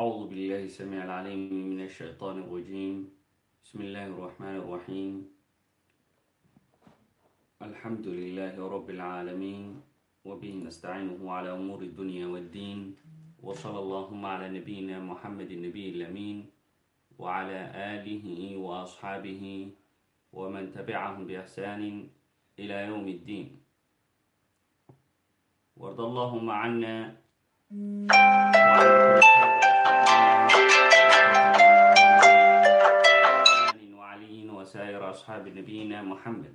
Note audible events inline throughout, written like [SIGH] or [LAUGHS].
أعوذ بالله السميع العليم من الشيطان الرجيم بسم الله الرحمن الرحيم الحمد لله رب العالمين وبه نستعينه على أمور الدنيا والدين وصلى اللهم على نبينا محمد النبي الأمين وعلى آله وأصحابه ومن تبعهم بإحسان إلى يوم الدين وارض اللهم عنا asxaabi nabiyina muxamed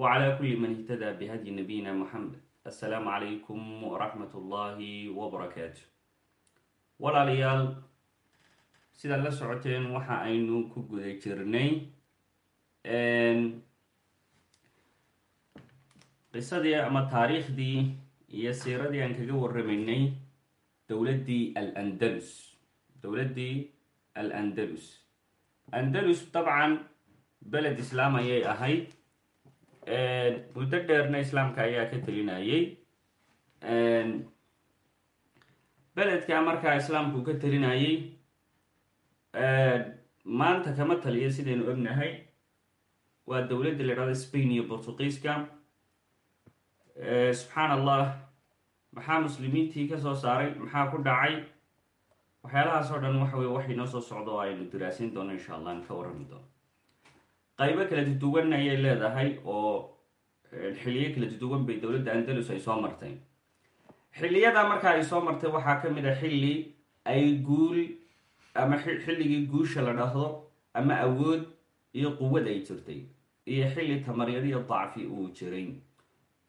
waclaa kulli man ihtadaa bihadyi nabiyina muxamed assalaamu calaykum waraxmat ullaahi wabarakaatu walaalayaal sidaad la socoteen waxa aynu ku guda jirnay qisadii ama taariikhdii iyo siiradii aan kaga waramaynay dowladdii alandalus dowladdii al andalus andalus dabcan beled islaam ayay ahayd muddo dheerna islaamka ayaa ka telinayay. Beledka markaa islaamku ka telinayay maanta kama taliya sidaynu ognahay. Waa dowladda la idhahdo spain iyo portugiiska. Subxaan allah maxaa muslimiintii ka soo saaray? Maxaa ku dhacay? Waxyaalahaas oo dhan waxa weye waxay noo soo socdo oo aynu diraasin doono insha allah an ka warrami doono qaybo kala duduwan ayay leedahay oo xiliyo kala duduwan bay dowladda andalus ay soo martay. Xilliyada markaa ay soo martay waxaa ka mid a xilli ay guul ama xilligii guusha la dhahdo ama awood iyo quwad ay jirtay iyo xilli tamaryad iyo dacfi uu jiray.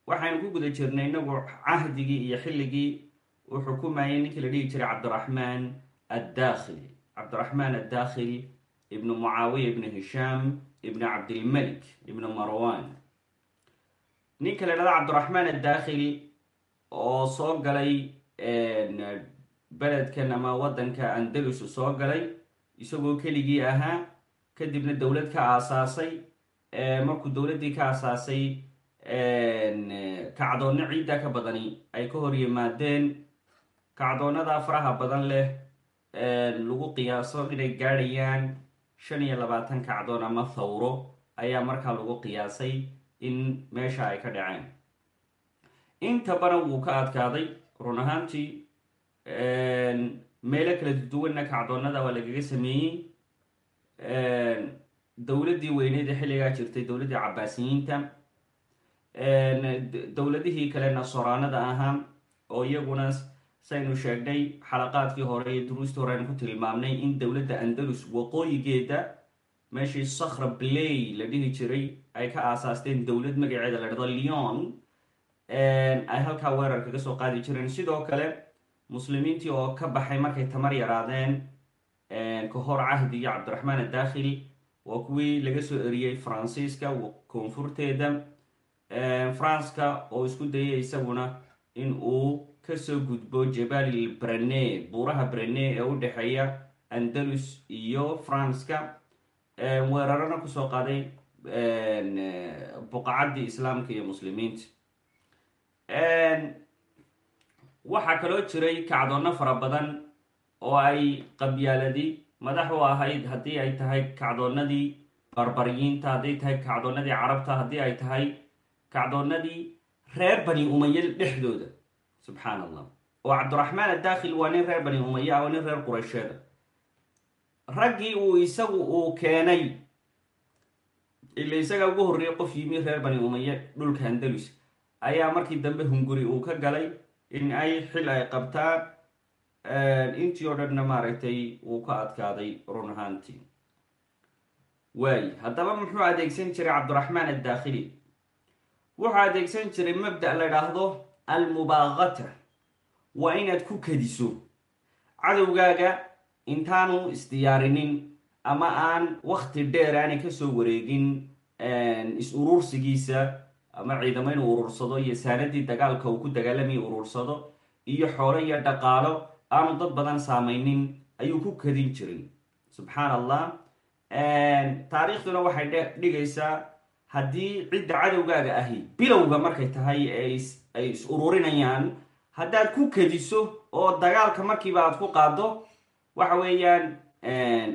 Waxaynu ku guda jirnay inagu cahdigii iyo xilligii uu xukumayay ninkii la dhihi jiray cabdiraxmaan addakhil cabdiraxmaan addakhil ibnu mucaawiya ibnu hishaam ibnu cabdilmalik ibnu marwan. Ninka la dhahdo cabdiraxmaan addakhil oo soo galay beledkan ama waddanka andalus soo galay isagoo keligii ahaa kadibna dowlad ka aasaasay markuu dowladdii ka aasaasay kacdoonno ciidda ka badani ay ka hor yimaadeen. Kacdoonnada faraha badan leh lagu qiyaaso inay gaadhayaan shan iyo labaatan kacdoon ama thawro ayaa markaa lagu qiyaasay in meesha ay ka dhaceen. Inta badan wuu ka adkaaday run ahaantii meelo kala duwanna kacdoonnada waa lagaga sameeyey. Dowladdii weyneed ee xilligaa jirtay dowladdii cabaasiyiinta dowladihii kale nasoraanada ahaa oo iyaguna saynu sheegnay xalaqaadkii hore iyo duruustii hore aynu ku tilmaamnay in dowladda andalus waqooyigeeda meeshii sakhra blay la dhihi jiray ay ka aasaasteen dowlad magaceeda la dhado leon ay halkaa weerar kaga soo qaadi jireen. Sidoo kale muslimiintii oo ka baxay markay tamar yaraadeen ka hor cahdigii cabdiraxmaan addakhil waa kuwii laga soo eriyey faransiiska koonfurteeda. Faranska oo isku dayay isaguna in uu ka soo gudbo jabalil brene buuraha brene ee u dhexeeya andalus iyo faranska weerarana ku soo qaaday buqacaddii islaamka iyo muslimiinta. Waxaa kaloo jiray kacdoonno fara badan oo ay qabyaaladi madax u ahayd haddii ay tahay kacdoonnadii barbariyiinta hadday tahay kacdoonnadii carabta haddii ay tahay kacdoonnadii reer bani umaya dhexdooda subxaan allah oo cabdiraxmaan addakhil waa nin reer bani umaya ah waa nin reer quraysheeda raggii uu isagu uu keenay ila isaga ugu horreeyay qof yimi reer bani umaya dhulka andalus ayaa markii dambe hunguri uu ka galay in ay xil ay qabtaan intii oo dhanna maaragtay uu ka adkaaday run ahaantii. Waayi haddaba muxuu adeegsan jiray cabdiraxmaan addakhili? Wuxuu adeegsan jiray mabda la idhaahdo almubaaqata waa inaad ku kadiso cadowgaaga intaanu isdiyaarinin ama aan wakti dheer aanay ka soo wareegin is-uruursigiisa ama ciidamo inuu uruursado iyo saanadii dagaalka uu ku dagaalamaya uruursado iyo xoolo iyo dhaqaalo aanu dad badan saameynin ayuu ku kadin jiray. Subxaan allah taariikhduna waxay dhigaysaa haddii cidda cadowgaaga ahi bilowga markay tahay ay is ururinayaan haddaad ku kediso oo dagaalka markiiba aad ku qaado waxa weeyaan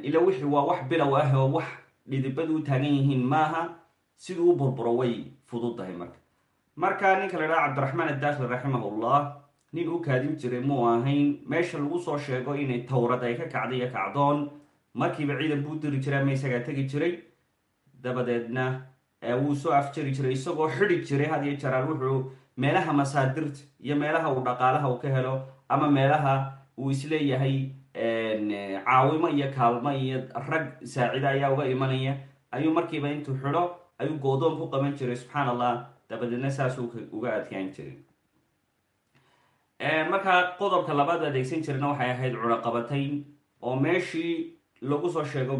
ila wixii waa wax bilow ah oo wax dhidibadu u taagan yihiin maaha siduu u burburo way fududdahay marka. Marka ninka la dhaha cabdiraxmaan addakhli raximahullah nin u kaadin jiray muu ahayn meesha lagu soo sheego inay towrad ay ka kacday iyo kacdoon markiiba ciidan buu diri jiray ama isagaa tegi jiray. Dabadeedna wuu soo afjari jiray isagoo xidi jiray had iyo jaraal wuxuu meelaha masaadirta iyo meelaha uu dhaqaalaha uu ka helo ama meelaha uu is leeyahay caawimo iyo kaalmo iyo rag saacida ayaa uga imanaya. Ayuu markiiba intuu xidho ayuu goodoon ku qaban jiray subxaan allah dabadeedna saasuu uga adkaan jiray. Markaa qodobka labaad adeegsan jirana waxay ahayd cunaqabatayn oo meeshii lagu soo sheego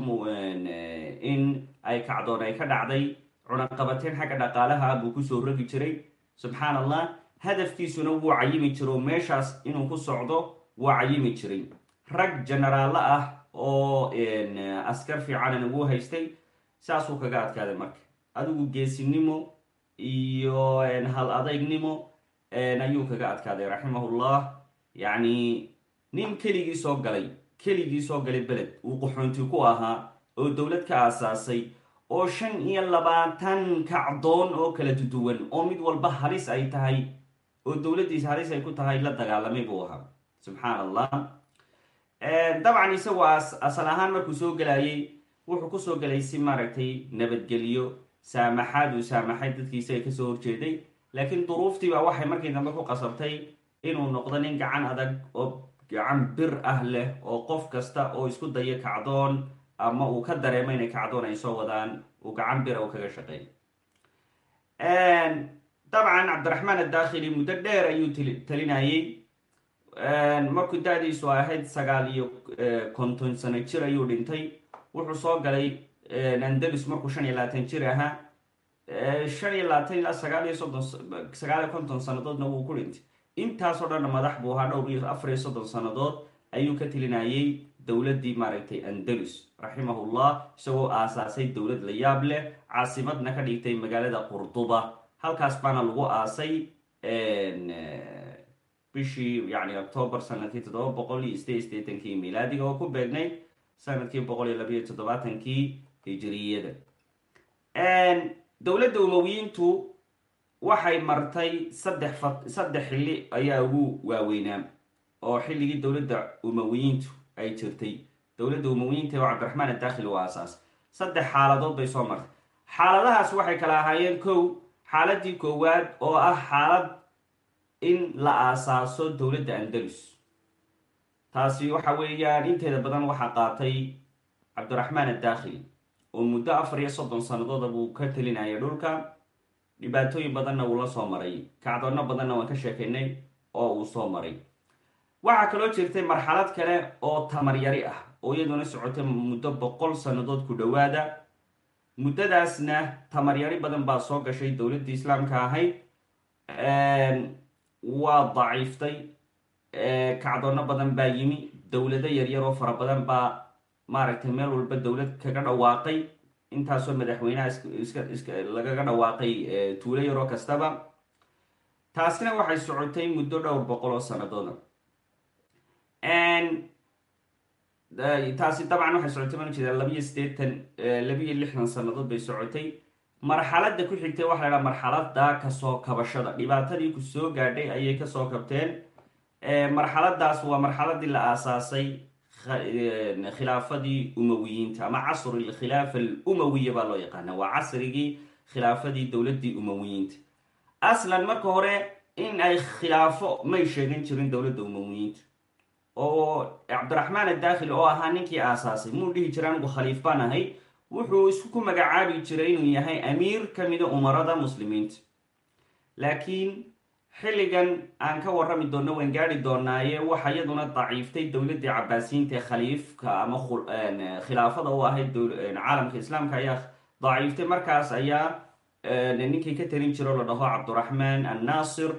in ay kacdoon ay ka dhacday cunaqabatayn xagga dhaqaalaha buu ku soo rogi jiray. Subxaan allah hadafkiisuna wuu cayimi jiro. Oo meeshaas inuu ku socdo wuu cayimi jiray. Rag jenaraallo ah oo askar fiicanana wuu haystay saasuu kaga adkaaday marka. Adigu geesinimo iyo hal adaygnimo ayuu kaga adkaaday raximahullah. Yacni nin keligii soo galay keligii soo galay beled. Uu qaxoonti ku ahaa oo dowlad ka aasaasay oo shan iyo labaatan kacdoon oo kala duduwan oo mid walba halis ay tahay oo dowladdiisa halis ay ku tahay la dagaalamay buu ahaa. Subxaan allah dabcan isagu asal ahaan markuu soo gelayay wuxuu ku soo gelay si maaragtay nabadgelyo saamaxaad uu saamaxay dadkiisa ay ka soo horjeeday. Laakiin duruuftiibaa waxay markii dambe ku qasabtay inuu noqdo nin gacan adag oo gacan bir ah leh oo qof kasta oo isku daya kacdoon ama uu ka dareemo inay kacdoon ay soo wadaan uu gacan bira u kaga shaqeey dabcan cabdiraxmaan addakhili muddo dheer ayuu talinayay. Markuu da-diisu ahayd sagaal iyo konton sano jir ayuu dhintay. Wuxuu soo galay andalus markuu shan iyo labaatan jir ahaa. Shan iyo labaatan ilaa sagaal iyo soddon sagaal iyo konton sannadoodna wuu ku dhintay. Intaasoo dhanna madax buu ahaa dhowr iyo afar iyo soddon sannadood ayuu ka telinayay dowladdii maaragtay andalus raximahullah isagoo aasaasay dowlad la yaab leh caasimadna ka dhigtay magaalada qurduba. Halkaas baana lagu aasay bishii yani octoobar sannadkii toddoba boqol iyo sideed sideetankii milaadiga oo ku beegnayd sannadkii boqol iyo labayo toddobaatankii hijiriyada dowladda umowiyiintu waxay martay saddex fa saddex xilli ayaa ugu waaweynaa oo xilligii dowladda umowiyiintu ay jirtay dowladda umowiyiinta oo cabdiraxmaan adaakhili u aasaas saddex xaaladood bay soo martay. Xaaladahaas waxay kala ahaayeen kow xaaladii koowaad oo ah xaalad in la aasaaso dowladda andalus. Taasi waxa weeyaan inteeda badan waxaa qaatay cabdiraxmaan adaakhili oo muddo afar iyo soddon sanadooda buu ka telinayay dhulka. Dhibaatooyin badanna wuu la soo maray. Kacdoonno badanna waan ka sheekaynay oo uu soo maray waxaa kaloo jirtay marxalad kale oo tamaryari ah oo iyaduna socotay muddo boqol sannadood ku dhowaada. Muddadaasna tamaryari badan baa soo gashay dowladdii islaamka ahayd. Waa daciiftay. Kacdoonno badan baa yimi. Dowlado yaryar oo fara badan baa maaragtay meel walba dowlad kaga dhawaaqay. Intaasoo madaxweynaha lagaga dhawaaqay tuulo yaroo kastaba. Taasina waxay socotay muddo dhowr boqol oo sanadooda taasi dabcan waxay socotay mana jeeda labiyo siddeetan labiyo lixdan sannadood bay socotay. Marxaladda ku xigtay waxa la dhaha marxalada ka soo kabashada. Dhibaatadii ku soo gaadhay ayay ka soo kabteen. Marxaladaas waa marxaladii la aasaasay khilaafadii umawiyiinta ama casri khilaafa alumawiya baa loo yaqaana. Waa casrigii khilaafadii dowladii umawiyiinta. Aslan marka hore in ay khilaafo may sheegan jirin dowladda umawiyiinta oo cabdiraxmaan adaakhil oo ahaa ninkii aasaasay muu dhihi jira anigu khaliif baan ahay wuxuu isku magacaabi jiray inuu yahay amiir ka mida umarada muslimiinta. Laakiin xilligan aan ka warrami doonno waan gaari doonaaye waxa iyaduna daciiftay dowladdii cabaasiyiinta khaliifka ama khilaafada u ahayd caalamka islaamka ayaa daciiftay. Markaas ayaa ninkii ka talin jiro la dhaho cabdiraxmaan annaasir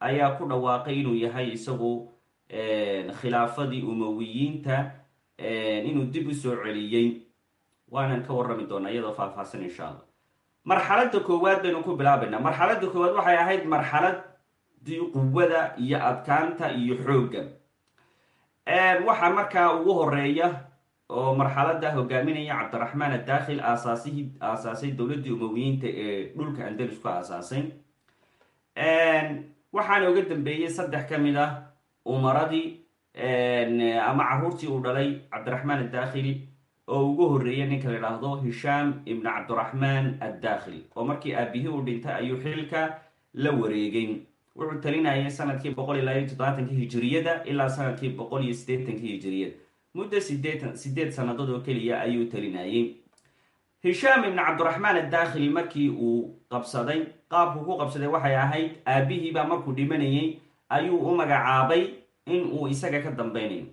ayaa ku dhawaaqay inuu yahay isagu khilaafadii umawiyiinta inuu dib u soo celiyey waanaan ka warrami doonaa iyadoo faahfaahsan insha allah marxaladda koowaad baynu ku bilaabaynaa. Marxaladda koowaad waxay ahayd marxaladii quwada iyo adkaanta iyo xoogga. Waxaa markaa ugu horreeya oo marxalada hogaaminaya cabdiraxmaan adaakhil aasaasihii aasaasay dowladdii umowiyiinta ee dhulka andalus ku aasaasay. Waxaana uga dambeeyey saddex ka mid ah umaradii ama caruurtii uu dhalay cabdiraxmaan adaakhili oo ugu horreeyay ninka la idhaahdo hishaam ibn cabdiraxmaan addaakhil oo markii aabihii uu dhintay ayuu xilka la wareegay. Wuxuu talinayay sannadkii boqol iyo labayo toddobaatanki ilaa sannadkii boqol iyo siddeetankii hijiriyada muddo sideetan sideed oo keliya ayuu talinayay hishaam ibn cabdiraxmaan addaakhil markii uu qabsaday qaabku ku qabsaday waxay ahayd aabihiibaa markuu dhimanayay ayuu u magacaabay in uu isaga ka dambeynayo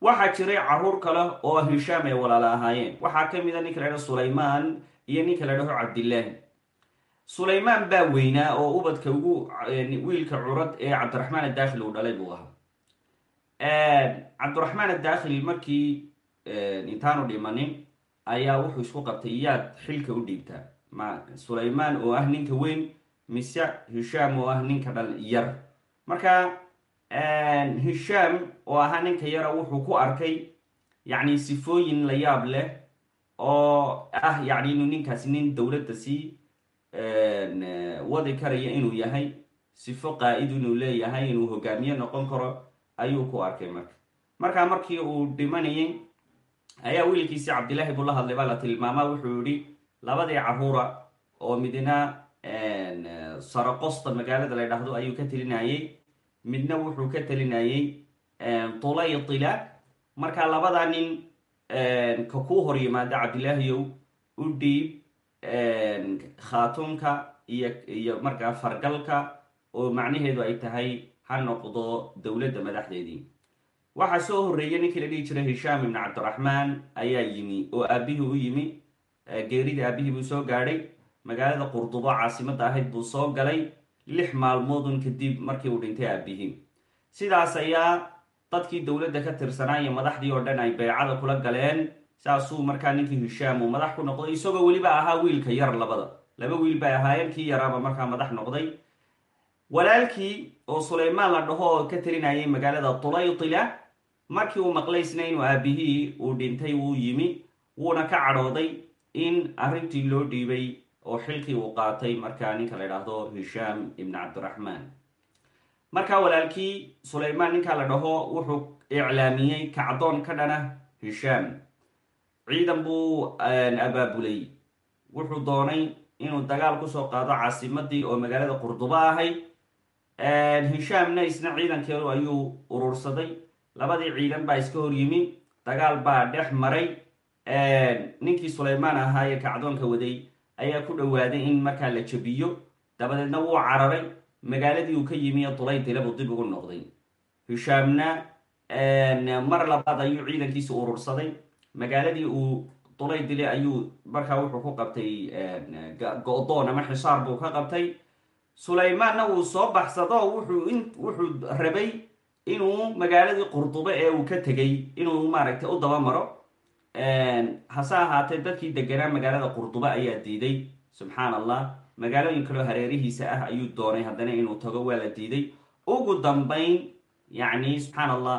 waxaa jiray carruur kale oo hishaam ay walaala ahaayeen. Waxaa ka mid a ninka la dhaho sulaymaan iyo ninka la dhaho cabdillaahi sulaymaan baa weynaa oo ubadka ugu wiilka curad ee cabdiraxmaan adaakhil uu dhalay buu ahaa. Cabdiraxmaan adaakhil markii intaanu dhimanin ayaa wuxuu isku qabtay yaad xilka u dhiibtaa ma sulaymaan oo ah ninka weyn mise hishaam oo ah ninka dhal yar marka hishaam oo ahaa ninka yara wuxuu ku arkay yacni sifooyin la yaab leh oo ah yacni inuu ninkaasi nin dowladda sii wadi karaya inuu yahay sifo qaa-idu inuu leeyahay inuu hogaamiye noqon karo ayuu ku arkay marka. Markaa markii uu dhimanayay ayaa wiilkiisii cabdillaahi buu la hadlay baa la tilmaamaa wuxuu yihi labadii caruura oo midna saraqosta magaalada la ydhaahdo ayuu ka telinayay. Midna wuxuu ka telinayay tulaytila markaa labadaa nin ka kuu hor yimaada cabdillaahiyow u dhiib khaatunka iyo iyo markaa fargalka oo macnaheedu ay tahay ha noqdo dowladda madaxdeedii. Waxaa soo horreeyay ninkii la dhihi jiray hishaam ibn cabdiraxmaan ayaa yimi oo aabihii u yimi. Geeridii aabihii buu soo gaadhay magaalada qurdubo caasimadda ahayd buu soo galay lix maalmoodun kadib markii uu dhintay aabihii sidaas ayaa dadkii dowladda ka tirsanaa iyo madaxdii oo dhan ay beycada kula galeen saasuu markaa ninkii hishaam uu madax ku noqday isagoo weliba ahaa wiilka yar labada. Laba wiil bay ahaayeen kii yaraaba markaa madax noqday. Walaalkii oo sulaymaan la dhaho oo ka telinayay magaalada tulaytila markii uu maqlay isna inuu aabihii uu dhintay wuu yimi wuuna ka cadhooday in arrintii loo dhiibay oo xilkii uu qaatay markaa ninka la idhaahdo hishaam ibn cabdiraxmaan markaa walaalkii sulaymaan ninkaa la dhaho wuxuu iclaamiyey kacdoon ka dhana hishaam ciidan buu abaabulay. Wuxuu doonay inuu dagaal ku soo qaado caasimadii oo magaalada qurdubo ahayd hishaamna isna ciidankeedu ayuu urursaday. Labadii ciidan baa iska hor yimi. Dagaal baa dhex maray. Ninkii sulaymaan ahaa ee kacdoonka waday ayaa ku dhowaaday in markaa la jabiyo. Dabadeedna wuu cararay. Magaaladii uu ka yimi ee dulaytila buu dib ugu noqday. Hishaamna mar labaad ayuu ciidankiisi urursaday. Magaaladii uu dulay dile ayuu markaa wuxuu ku qabtay go-doon ama xisaar buu ka qabtay. Sulaymaanna wuu soo baxsado. Wuxuu rabay inuu magaaladii qurdube ee uu ka tegay. Inuu maaragtay u daba maro hase ahaatee dadkii deganaa magaalada qurdube ayaa diiday. Subxaan allah magaalooyin kaloo hareerihiisa ah ayuu doonay haddana inuu tago waa la diiday. Ugu dambayn yacni subxaan allah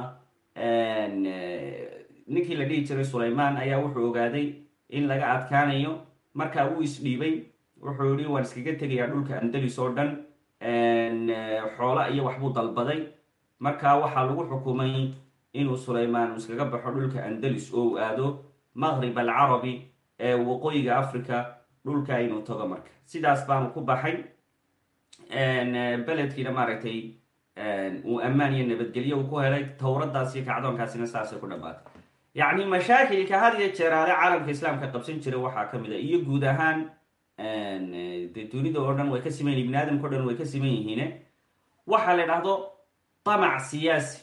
ninkii la dhihi jiray sulaymaan ayaa wuxuu ogaaday in laga adkaanayo. Markaa wuu isdhiibay wuxuu yihi waan iskaga tegayaa dhulka andalus oo dhan. Xoolo iyo waxbuu dalbaday. Markaa waxaa lagu xukumay inuu sulaymaan iskaga baxo dhulka andalus oo uu aado maqrib alcarabi ee waqooyiga africa dhulka inuu tago marka. Sidaas baanu ku baxay. Beledkiina maaragtay uu ammaan iyo nabadgelyo uu ku helay towradaas iyo kacdoonkaasina saasay ku dhammaatay. Yacni mashaakilka had iyo jeeraale caalamka islaamka qabsan jira waxaa ka mid a iyo guud ahaan de dunida oo dhan way ka siman ibni aadamka o dhan way ka siman yihiine waxaa la idhaahdo damac siyaasi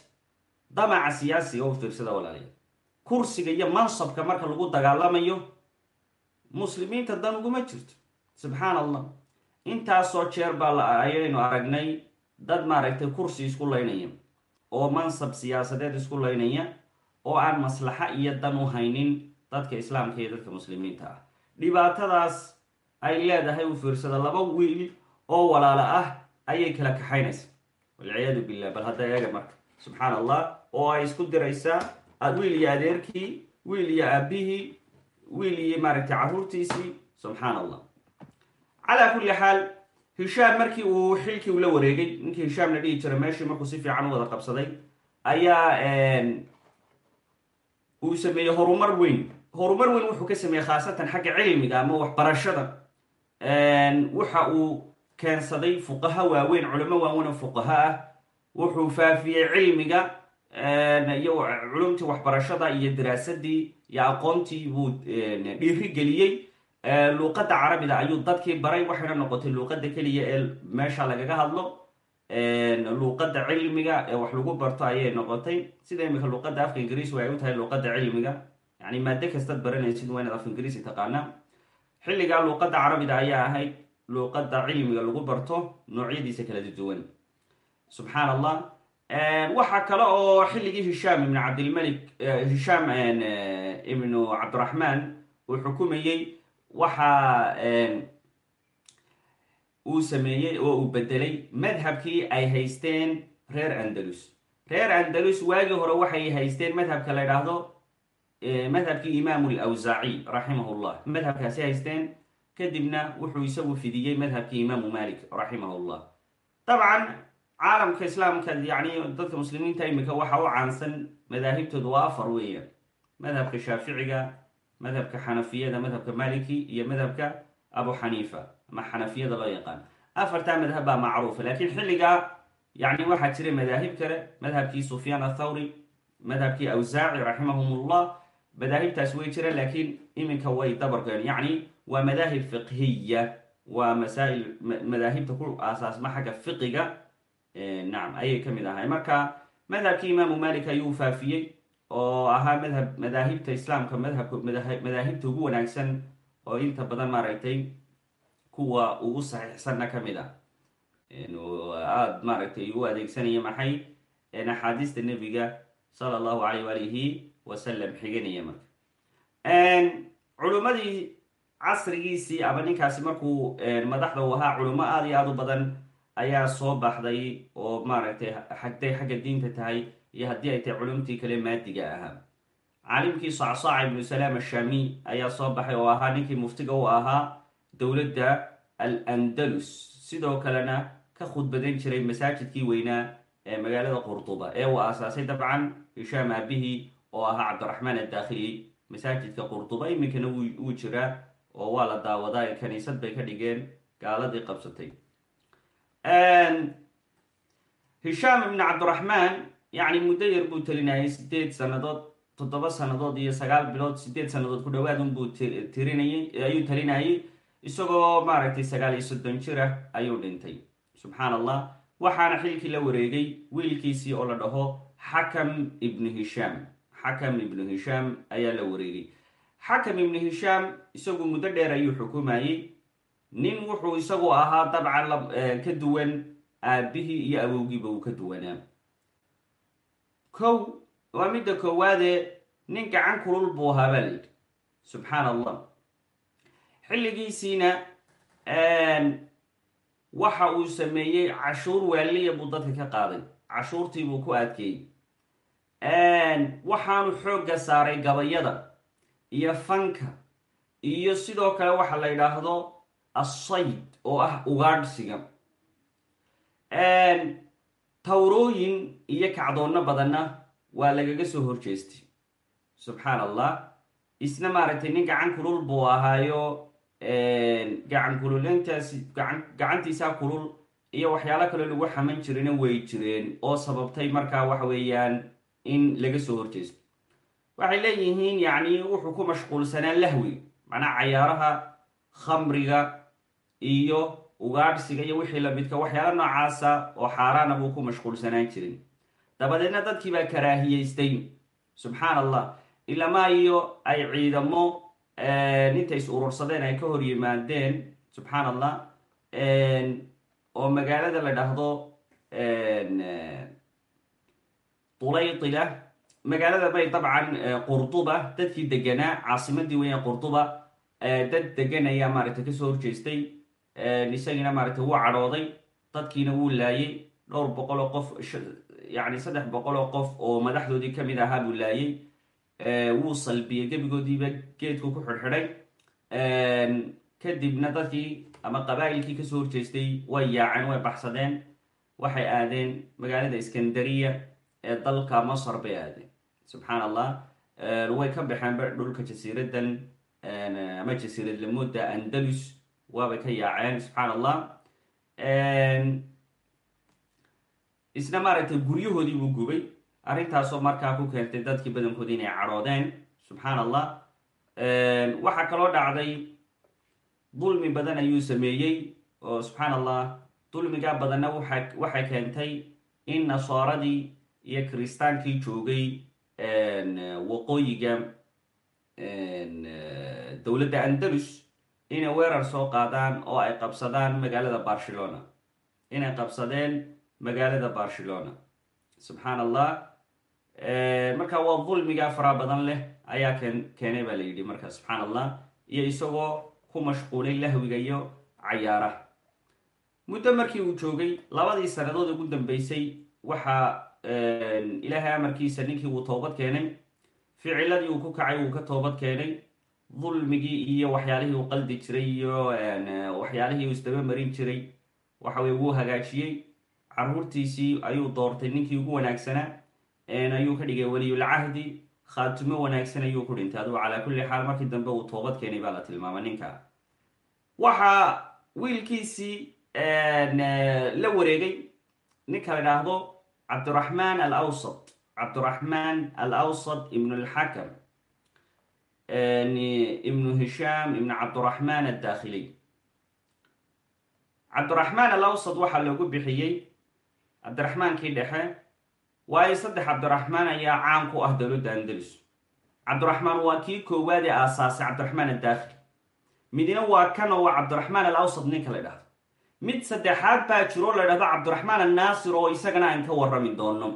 damaca siyaasiga u fiirsada walaalayaal kursiga iyo mansabka marka lagu dagaalamayo muslimiinta dan uguma jirto. Subxaan allah intaasoo jeer baa ayaynu aragnay dad maaragtay kursi isku laynaya oo mansab siyaasadeed isku laynaya oo aan maslaxa iyo dan u haynin dadka islaamka iyo dadka muslimiinta ah. Dhibaatadaas ay leedahay u fiirsada laba wiil oo walaalo ah ayay kala kaxaynaysa. Walciyaadu billah bal hadda eega marka. Subxaan allah oo ay isku diraysaa wiil iyo adeerkii wiil iyo aabihii wiil iyo maaragtay carruurtiisii subxaan allah calaa kulli xaal hishaam markii uu xilkii ula wareegay ninkii hishaam la dhihi jiray meeshii markuu si fiican u wada qabsaday ayaa uu sameeyey horumar weyn. Horumar weyn wuxuu ka sameeyey khaasatan xagga cilmiga ama waxbarashada. Waxa uu keensaday fuqaha waaweyn culamo waaweyn oo fuqaha ah. Wuxuu faafiyey cilmiga iyo culumtii waxbarashada iyo daraasadii iyo aqoontii buu dhiiri geliyey. Luuqadda carabida ayuu dadkii baray waxayna noqotay luuqadda keliya ee meesha lagaga hadlo. Luuqadda cilmiga ee wax lagu barto ayay noqotay. Sida imika luuqadda afka ingiriisgu ay u tahay luuqadda cilmiga? Yani maado kastaad baranaysid waa inaad af ingiriisi taqaanaa. Xilligaa luuqadda carabida ayaa ahayd luuqadda cilmiga lagu barto noocyadiisa kala duwan. Subxaan allah waxaa kale oo xilligii hishaam ibn cabdilmalik hishaam ibnu cabdiraxmaan uu xukumayey waxa uu sameeyey oo uu bedelay madhabkii ay haysteen reer andalus. Reer andalus waagii hore waxay haysteen madhabka la idhaahdo madhabkii imaamu lawsaaci raximah llah madhabkaasi haysteen kadibna wuxuu isagu fidiyey madhabkii imaamu malik raximah llah dabcan caalamka islaamka yani dadka muslimiinta imika waxa u caansan madaahibtoodu waa afar weeyaan. Madhabka shaaficiga madhabka xanafiyada madhabka maliki iyo madhabka abu xaniifa ama xanafiyada loo yaqaan. Afartaa madhab baa macruufa laakiin xilligaa yani waxaa jira madaahib kale madhabkii sufyaan athawri madhabkii awsaaci raximahumullah madaahibtaas way jiraan laakiin iminka way dabargeen. Yacni waa madaahib fiqhiya waa masaa'il madaahibta ku aasaasma xagga fiqiga nacam ayay ka mid ahay marka madhabkii imaamu malik ayuu faafiyey oo ahaa madhab madaahibta islaamka madhabka madaahibta ugu wanaagsan oo inta badan maaragtay kuwa ugu saxiixsanna ka mid ah. Aada maaragtay u adeegsanaya maxay? Axaadiista nebiga sala allahu alayh waalihi wasalam xiganaya marka culummadii casrigiisii ama ninkaasi markuu madaxda u ahaa culummo aada iyo aada u badan ayaa soo baxday oo maaragtay hagday xagga diinta tahay iyo haddii ay tahay culumtii kale maadiga ahaa. Caalimkii sacsaca ibnu salaam ashaami ayaa soo baxay oo ahaa ninkii muftiga u ahaa dowladda al andalus sidoo kalena ka khudbadan jiray masaajidkii weynaa ee magaalada qurduba ee uu aasaasay dabcan hishaam aabihii oo ahaa cabdiraxmaan adaakhili masaajidka qurduba iminkana wuu jiraa oo waa la daawadaa. Kaniisad bay ka dhigeen gaaladii qabsatay hishaam ibn cabdiraxmaan yacni muddo yar buu talinayay sideed sannadood toddoba sannadood iyo sagaal bilood sideed sannadood ku dhawaad unbuu tirinayay ayuu talinayay isagoo maaragtay sagaal iyo soddon jir ah ayuu dhintay. Subxaan allah waxaana xilkii la wareegay wiilkiisii oo la dhaho xakam ibnu hishaam xakam ibnu hishaam ayaa la wareegay. Xakam ibnu hishaam isagu muddo dheer ayuu xukumayey nin wuxuu isagu ahaa dabcan ka duwan aabihii iyo awowgiiba uu ka duwanaa. Kow waa midda koowaadee nin gacan kulul buu ahaa baa layidhi subxaan allah xilligiisiina waxa uu sameeyey cashuur waaliya buu dadka ka qaaday. Cashuurtii buu ku adkeeyey. Waxaanu xoogga saaray gabayada iyo fanka iyo sidoo kale waxa la yidhaahdo assayd oo ah ugaadhsiga. Tawrooyin iyo kacdoonno badanna waa lagaga soo horjeestay. Subxaan allah isna maaragtay nin gacan kulul buu ahaayo gacan kululintaasi gacan gacantiisaa kulul iyo waxyaalo kale lagu xaman jirina way jireen oo sababtay markaa waxa weeyaan in laga soo horjeesto. Waxay leeyihiin yacni wuxuu ku mashquulsanaa lahwi macnaa cayaaraha khamriga iyo ugaadhsiga iyo wixii lamidka waxyaalo noocaasa oo xaaraana buu ku mashquulsanaan jirin. Dabadeedna dadkii baa karaahiyeystay subxaan allah ilamaa iyo ay ciidamo intay is urursadeen ay ka hor yimaadeen subxaan allah oo magaalada la dhahdo tulaytila magaalada bay dabcan qurduba dadkii deganaa caasimadii weya qurduba dad degan ayaa maaragtay ka soo horjeestay isagiina maaragtay wuu cadhooday dadkiina wuu laayay dhowr boqol oo qof yani saddex boqol oo qof oo madaxdoodii ka mid ahaa buu laayay. Wuu salbiyey gebigoodiiba geedku ku xidhxidhay. Kadibna dadkii ama qabaa'ilkii ka soo horjeestay way yaaceen way baxsadeen waxay aadeen magaalada iskandariya ee dalka masar bay aadeen. Subxaan allah way ka baxeen dhulka jasiiradan ama jasiirad lamooda andalus waabay ka yaaceen subxaan allah isna maaragtay guryahoodii buu gubay arrintaasoo markaa ku keentay dadkii badankoodi inay cadhoodeen subxaan allah waxaa kaloo dhacday dulmi badan ayuu sameeyey oo subxaan allah dulmigaa badanna waa waxay keentay in nasaaradii iyo kiristaankii joogay waqooyiga dowladda andalus inay weerar soo qaadaan oo ay qabsadaan magaalada barcelona. Inay qabsadeen magaalada barcelona. Subxaan allah marka waa dulmigaa faraa badan leh ayaa keen keenay baa la yidhi marka subxaan allah iyo isagoo ku mashquulay lahwiga iyo cayaaraha. Muddo markii uu joogay labadii sannadood ugu dambeysay waxaa ilaahay amarkiisa ninkii uu toobad keenay ficiladii uu ku kacay uu ka toobad keenay dulmigii iyo waxyaalihii uu qaldi jiray iyo waxyaalihii uu isdaba marin jiray waxa weye wuu hagaajiyey. Caruurtiisii ayuu doortay ninkii ugu wanaagsanaa ayuu ka dhigay weliyulcahdi khaatimo wanaagsan ayuu ku dhintay. Aduu calaa kulli xaal markii dambe uu toobad keenay baa la tilmaama ninka. Waxaa wiilkiisii la wareegay ninka la idhaahdo cabdiraxmaan alawsat. Cabdiraxmaan alawsat ibnu alxakam ibnu hishaam ibnu cabdiraxmaan addakhiliy cabdiraxmaan alawsat waxaa loogu bixiyey cabdiraxmaankii dhexe waayo saddex cabdiraxmaan ayaa caan ku ah dowladda andalus cabdiraxmaan waa kii koowaad ee aasaasay cabdiraxmaan addakhili midna waa kan oo waa cabdiraxmaan alawsat ninka la dhahdo mid saddexaad baa jiro la dhahdo cabdiraxmaan annaasir oo isagana aan ka warrami doono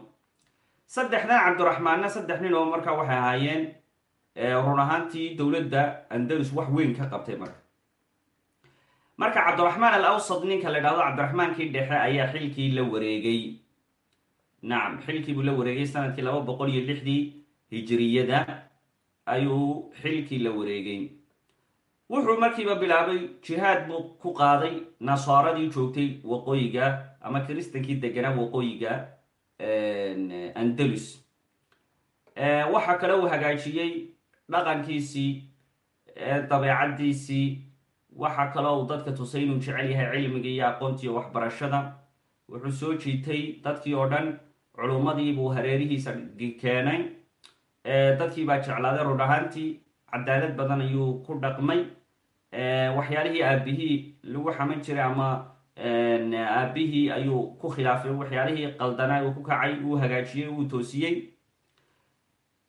saddexdan cabdiraxmaanna saddex nin oo markaa waxay ahaayeen run ahaantii dowladda andalus wax weyn ka qabtay marka. Marka cabdiraxmaan al awsad ninka la dhahdo cabdiraxmaankii dhexe ayaa xilkii la wareegay. Nacam xilkii buu la wareegay sannadkii laba boqol iyo lixdii hijiriyada ayuu xilkii la wareegay. Wuxuu markiiba bilaabay jihaad buu ku qaaday nasaaradii joogtay waqooyiga ama kiristankii deganaa waqooyiga andalus. Waxaa kale uu hagaajiyey dhaqankiisii dabeecaddiisii waxaa kaloo uu dadka tusay inuu jecel yahay cilmiga iyo aqoonta iyo waxbarashada. Wuxuu soo jiitay dadkii oo dhan culummadii buu hareerihiisa keenay dadkii baa jeclaaday run ahaantii. Cadaalad badan ayuu ku dhaqmay waxyaalihii aabihii lagu xaman jiray ama aabihii ayuu ku khilaafay. Waxyaalihii qaldanaa uu ku kacay uu hagaajiyey uu toosiyey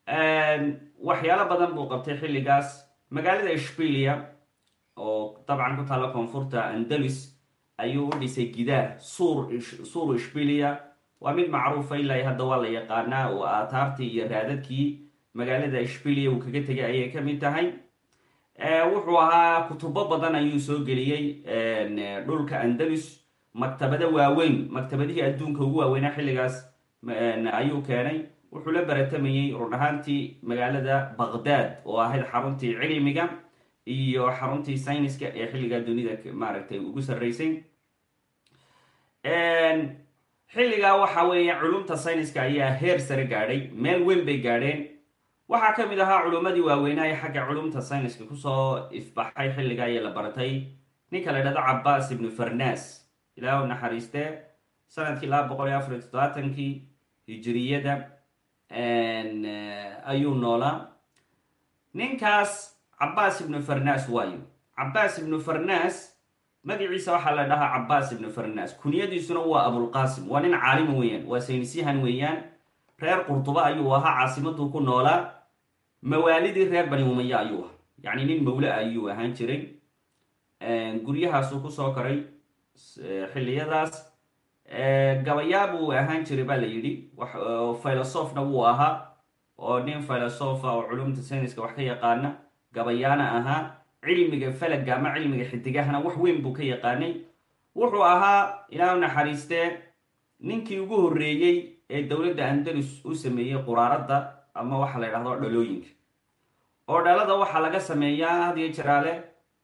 waxyaalo badan buu qabtay xilligaas. Magaalada ishbilia oo dabcan ku taalla koonfurta andalus ayuu u dhisay gidaar suur ishbilia waa mid macruufa ilaa hadda waa la yaqaanaa oo aataartii iyo raadadkii magaalada ishbilia uu kaga tegay ayay ka mid tahay. Wuxuu ahaa kutubo badan ayuu soo geliyey dhulka andalus. Maktabado waaweyn maktabadihii adduunka ugu waaweynaa xilligaas ayuu keenay wuxuu la baratamayey run ahaantii magaalada baqhdad oo ahayd xaruntii cilmiga iyo xaruntii sayniska ee xilligaa dunida maaragtay ugu sarreysay. Xilligaa waxa weeye culumta sayniska ayaa heer sare gaadhay meel weyn bay gaadheen. Waxaa ka mid ahaa culummadii waaweynaa ee xagga culumta sayniska ku soo ifbaxay xilligaa iyo la baratay. Ninka la idhahdo cabaas ibnu farnas ilaah u naxariistee sannadkii laba boqol iyo afar iyo toddobaatankii hijiriyada ayuu noolaa ninkaas cabaas ibnu farnas waayo. Cabaas ibnu farnas magaciisa waxaa la dhahaa cabaas ibnu farnas. Kunyadiisuna waa abulqasim waa nin caalima weeyaan waa saynisyahan weeyaan. Reer qurduba ayuu ahaa caasimaduu ku noolaa mawaalidii reer bani umaya ayuu ahaa. Yacni nin mawle ayuu ahaan jiray. Guryahaasuu ku soo koray xilliyadaas gabayaa buu ahaan jiray baa la yidhi. Filosofna wuu ahaa oo nin filosofa oo culumta sayniska wax ka yaqaana gabayaana ahaa cilmiga falaga ama cilmiga xidigahana wax weyn buu ka yaqaanay. Wuxuu ahaa ilaa naxariistee ninkii ugu horreeyey ee dowladda andalus u sameeyey quraaradda ama waxa la yidhahdo dhalooyinka. Oo dhalada waxaa laga sameeyaa had iyo jaraale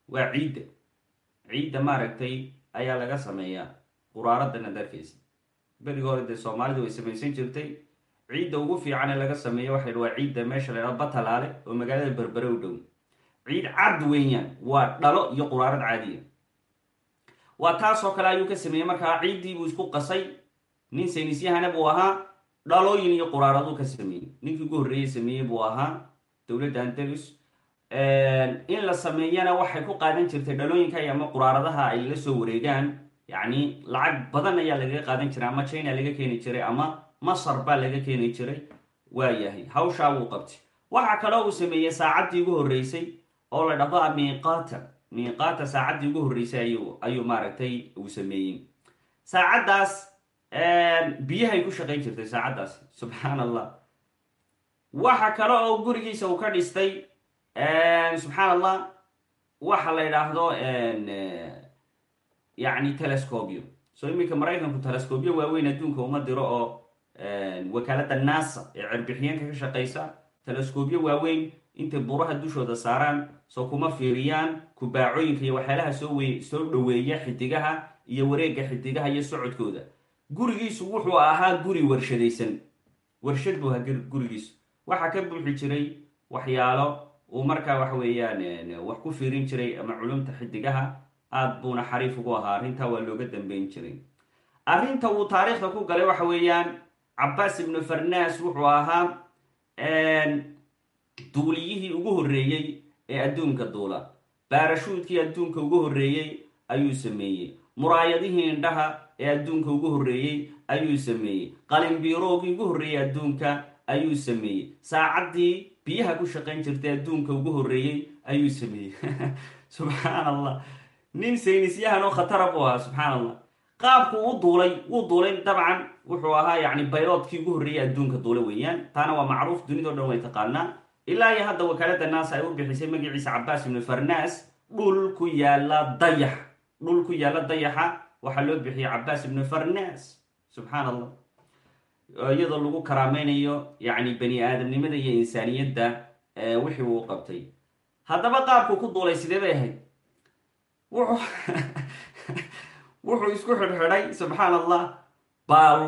waa ciidda. Ciidda maaragtay ayaa laga sameeyaa quraaraddana darkeysa berigi hore dee soomaalidu way samaysan jirtay. Ciidda ugu fiican ee laga sameeyo waxa waa ciidda meesha la yidhahdo batalaale oo magaalada berbere u dhow. Ciid cad weeyaan waa dhalo iyo quraarad caadiya waa taasoo kale ayuu ka sameeyey markaa ciiddii buu isku qasay. Nin saynisyahana buu ahaa dhalooyin iyo quraaraduu ka sameeyey. Ninkii ugu horreeyey sameeyey buu ahaa dowladda andalus in la sameeyana waxay ku qaadan jirtay dhalooyinka ama quraaradaha ay la soo wareegaan yacni lacag badan ayaa lagaga qaadan jiray ama china laga keeni jiray ama masar baa laga keeni jiray waa yahay hawshaa wuu qabtay. Waxaa kaloo uu sameeyey saacaddii ugu horreysay oo la dhahdo miiqaata. Miiqaata saacaddii ugu horreysay ayuu ayuu maaragtay uu sameeyey. Saacaddaas biyahay ku shaqayn jirtay saacaddaas. Subxaan allah waxa kale oo gurigiisa uu ka dhistay subxaan allah waxa la yidhaahdo yacni telescobio so iminka maraykanku telescobyo waaweyn adduunka uma diro oo wakaaladda nasa ee cirbixiyeenka ka shaqaysa telescobyo waaweyn intay buraha dushooda saaraan soo kuma fiiriyaan kubaacooyinka iyo waxyaalaha soo we soo dhoweeya xidigaha iyo wareegga xidigaha iyo socodkooda. Gurigiisu wuxuu ahaa guri warshadaysan. Warshad buu ahaa gurigiisu. Waxaa ka buuxi jiray waxyaalo uu markaa waxa weeyaan wax ku fiirin jiray ama culumta xidigaha aad buuna xariif ugu ahaa. Arrintaa waa looga dambeyn jiray. Arrinta uu taariikhda ku galay waxa weeyaan cabaas ibnu farnas wuxuu ahaa duuliyihii ugu horreeyey ee adduunka duula. Baarashuudkii adduunka ugu horreeyey ayuu sameeyey. Muraayadihii indhaha ee adduunka ugu horreeyey ayuu sameeyey. Qalinbiiroogii ugu horreeyey adduunka ayuu sameeyey. Saacaddii biyaha ku shaqayn jirtay adduunka ugu horreeyey ayuu sameeyey. [LAUGHS] Subxaan allah nin saynisyahan oo khatara buu ahaa subxaan allah qaabku u duulay wuu duulay dabcan wuxuu ahaa yacni bayloodkii ugu horreeyey adduunka duula weeyaan. Taana waa macruuf dunidao dhan way taqaanaa. Ilaa iyo hadda wakaaladda naasa ay u bixisay magaciisa cabaas ibnu farnas dhul ku yaalla dayax. Dhul ku yaalla dayaxa waxaa loo bixiyay cabaas ibnu farnas subxaan allah iyadoo lagu karaameynayo yacni bani aadamnimada iyo insaaniyadda wixii uu qabtay. Haddaba qaabku ku duulay sidee bay ahayd wuxuu isku xidhxidhay subxaan allah baal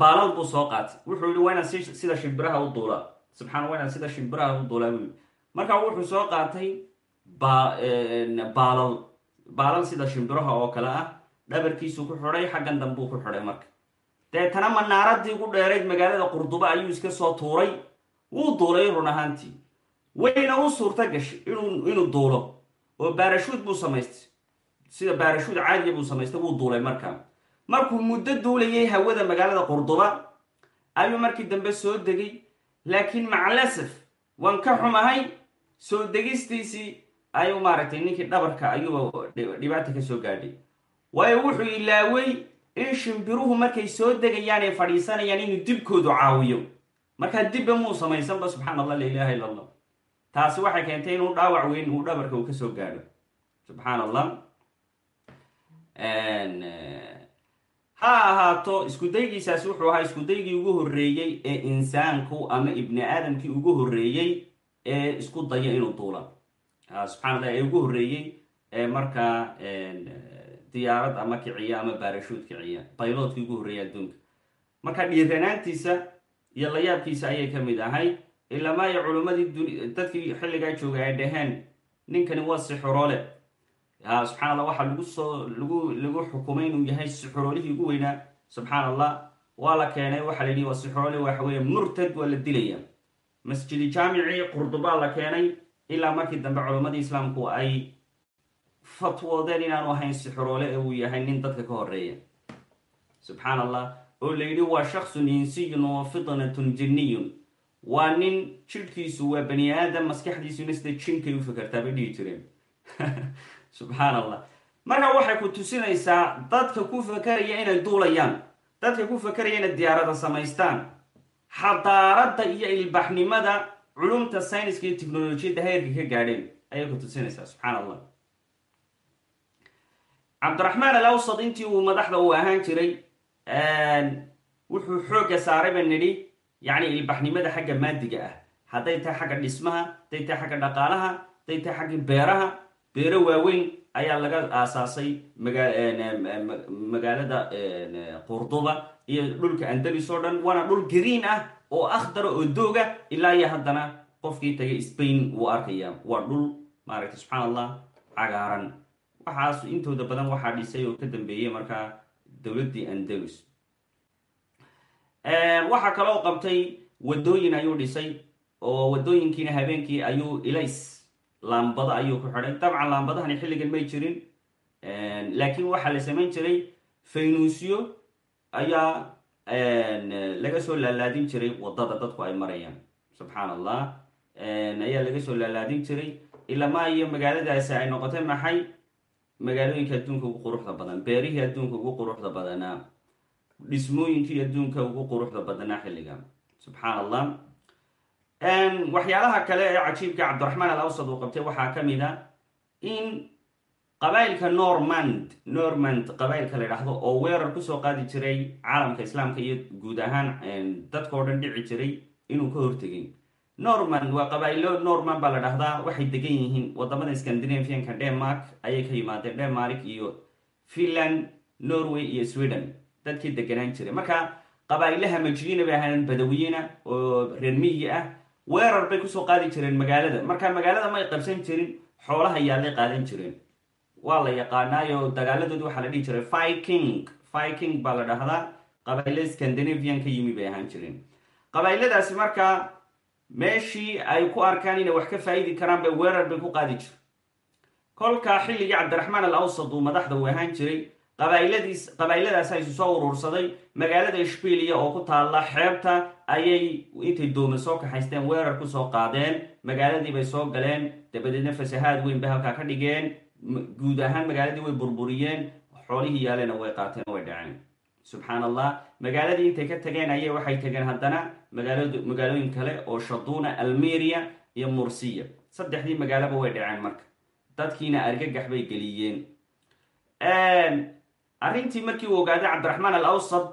baalal buu soo qaatay. Wuxuu yihi waa inaan si sida shimbiraha u duulaa subxana waa inaan sida shimbiraha u duulaa buu yihi marka wuxuu soo qaatay ba baalal baalal sida shimbiraha oo kale ah dhabarkiisuu ku xidhay xaggan dambuu ku xidhay marka. Deetana manaaradii ugu dheerayd magaalada qurduba ayuu iska soo tuuray. Wuu duulay run ahaantii. Wayna u suurta gashay inuu duulo oo baarashuud buu samaystay sida baarashuud caadiya buu samaystay wuu duulay markaa markuu muddo duulayay hawada magaalada qurduba ayuu markii dambe soo degay. Laakiin macalasaf waan ka xumahay soo degistiisii ayuu maaragtay ninkii dhabarka ayuuba dhibaata ka soo gaadhay. Waayo wuxuu ilaaway in shimbiruhu markay soo degayaan ee fadhiisanayaan inuu dibkoodu caawiyo. Markaa dibba muu samaysanba subxaan allah la ilaaha illa allah taasi waxay keentay inuu dhaawac weyn uu dhabarka uu ka soo gaadho. Subxaan allah ha ahaato iskudaygiisaasi wuxuu ahaa iskudaygii ugu horreeyey ee insaanku ama ibni aadamkii ugu horreeyey ee isku daya inuu duula subxana allah ee ugu horreeyey ee markaa diyaarad ama kiciya ama baarashuud kiciya bayloodkii ugu horreeyay adduunka. Marka dhiiranaantiisa iyo layaabkiisa ayay ka mid ahayd ilamaayo culimmadii dadkii xilligaa joogay ay dhaheen ninkani waa sixroole subxana allah waxaa lagu soo lagu lagu xukumay inuu yahay sixroolihii ugu weynaa subxaan allah waa la keenay waxaa la yidhi waa sixroole waxa weeye murtad waa la dilaya masjidi jaamicii qurdubaa la keenay ilaa markii dambe culimmadii islaamku ay fatwoodeen inaanu ahayn sixroole uu yahay nin dadka ka horreeya subxaan allah oo la yidhi waa shaksun insiyun wa fitnatun jinniyun waa nin jidhkiisu waa bani aadam maskaxdiisuna sida jinkay u fakertaa bay dhihi jireen subxaan allah marka waxay ku tusinaysaa dadka ku fakeraya inay duulayaan dadka ku fakeraya inay diyaarada samaystaan. Xadaaradda iyo ilbaxnimada culumta sayniska iyo technolojiyadda heerka ka gaadheen ayay ku tusinaysaa subxaan allah cabdiraxmaan al awsad intii uu madaxda uu ahaan jiray wuxuu xoogga saaray baan nidhi yacni ilbaxnimada xagga maadiga ah. Hadday tahay xagga dhismaha hadday tahay xagga dhaqaalaha hadday tahay xagga beeraha beero waaweyn ayaa laga aasaasay magaalada qurduba iyo dhulka andalus oo dhan waana dhul green ah oo akhdara oo dooga ilaa iyo haddana qofkii tagay spain wuu arkaya. Waa dhul maaragtay subxaan allah cagaaran. Waxaas intooda badan waxaa dhisay oo ka dambeeyey markaa dowladdii andalus waxaa kaloo qabtay wadooyin ayuu dhisay oo wadooyinkiina habeenkii ayuu ilays laambado ayuu ku xidhay. Dabcan laambadahani xilligan may jirin laakiin waxaa la samayn jiray faynuusyo ayaa laga soo laalaadin jiray waddada dadku ay marayaan. Subxaan allah ayaa laga soo laalaadin jiray. Ilamaa iyo magaaladaasi ay noqotay maxay? Magaalooyinka adduunka ugu quruxda badan beerihii adduunka ugu quruxda badanaa dhismooyinkii adduunka ugu quruxda badanaa xilliga subxaan allah waxyaalaha kale ee cajiibka cabdiraxmaan al awsad uu qabtay waxaa ka mid a in qabailka normand normand qabailka la idhaahdo oo weerar ku soo qaadi jiray caalamka islaamka iyo guud ahaan dadkao dhan dhici jiray inuu ka hortegay. Normand waa qabailo normand baa la dhahdaa waxay degan yihiin. Wadamada scandinavianka denmark ayay ka yimaadeen denmark iyo finland norway iyo sweden dadkii deganaan jiray. Marka qabaa'ilaha majriina bay ahaayeen badawiyina oo reer miyi ah weerar bay ku soo qaadi jireen magaalada. Marka magaalada may qabsan jirin xoolaha yaallay qaadan jireen. Waa la yaqaanaayo dagaaladoodi waxaa la dhihi jiray viking. Viking baa la dhahdaa. Qabailo scandinavian ka yimi bay ahaan jireen. Qabailadaasi markaa meeshii ay ku arkaan inay wax ka faa'idi karaan bay weerar bay ku qaadi jire kolkaa xilligii cabdiraxmaan al awsad uu madaxda uu ahaan jiray qabailadiis qabailadaas isu soo urursaday. Magaalada ishbiiliya oo ku taalla xeebta ayay intay dooma soo kaxaysteen weerar ku soo qaadeen magaaladii bay soo galeen dabadeedna fasahaad weyn bay halkaa ka dhigeen guud ahaan magaaladii way burburiyeen xoolihii yaalena way qaateen way dhaceen. Subxaan allah magaaladii intay ka tageen ayay waxay tageen haddana magaalooyin kale oo shaduna almeria iyo mursiya. Saddexdii magaaloba way dhaceen marka. Dadkiina argagax bay geliyeen. Arrintii markii uu ogaaday cabdiraxmaan al awsad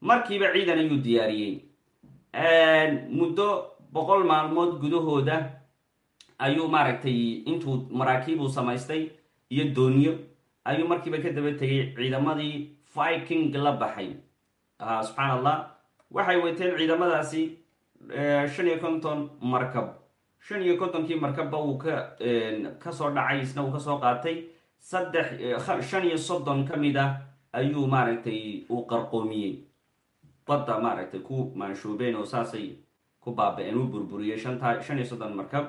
markiiba ciidan ayuu diyaariyey muddo boqol maalmood gudahooda ayuu maaragtay intuu maraakiib uu samaystay iyo dooniyo ayuu markiiba ka daba tegay ciidamadii viking la baxay. Subxaan allah waxay wateen ciidamadaasi shan iyo konton markab. Shan iyo kontonkii markabba uu ka ka soo dhacay isna uu ka soo qaatay. Saddex shan iyo soddon ka mid ah ayuu maaragtay uu qarqoomiyey badda maaragtay ku maanshuubeen oo saasay ku baaba-een uu burburiyey shanta shan soddon markab.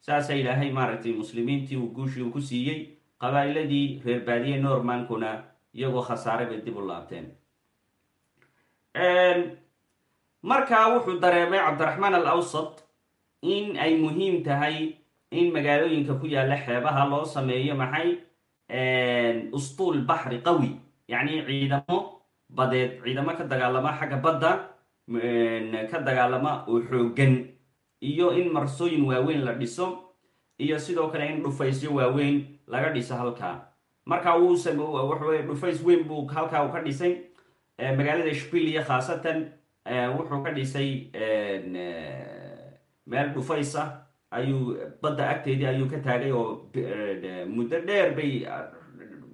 Saasa ilaahay maaragtay muslimiintii uu guushii uu ku siiyey qabaa'iladii reer baadiye normankuna iyagoo khasaare bay dib u laabteen. Markaa wuxuu dareemay cabdiraxmaan al awsad in ay muhiim tahay in magaalooyinka ku yaalla xeebaha loo sameeyo maxay ustuul baxri qawi yacni ciidamo badeed ciidamo ka dagaalama xagga badda ka dagaalama oo xoogan iyo in marsooyin waaweyn la dhiso iyo sidoo kale in dhufaysyo waaweyn laga dhiso halkaa. Marka wuu waxaweye dhufays weyn buu halkaa uu ka dhisay magaalada shbiliya khaasatan wuxuu ka dhisay meel dhufaysa. Ayuu badda agteedii ayuu ka taagay oo muddo dheer bay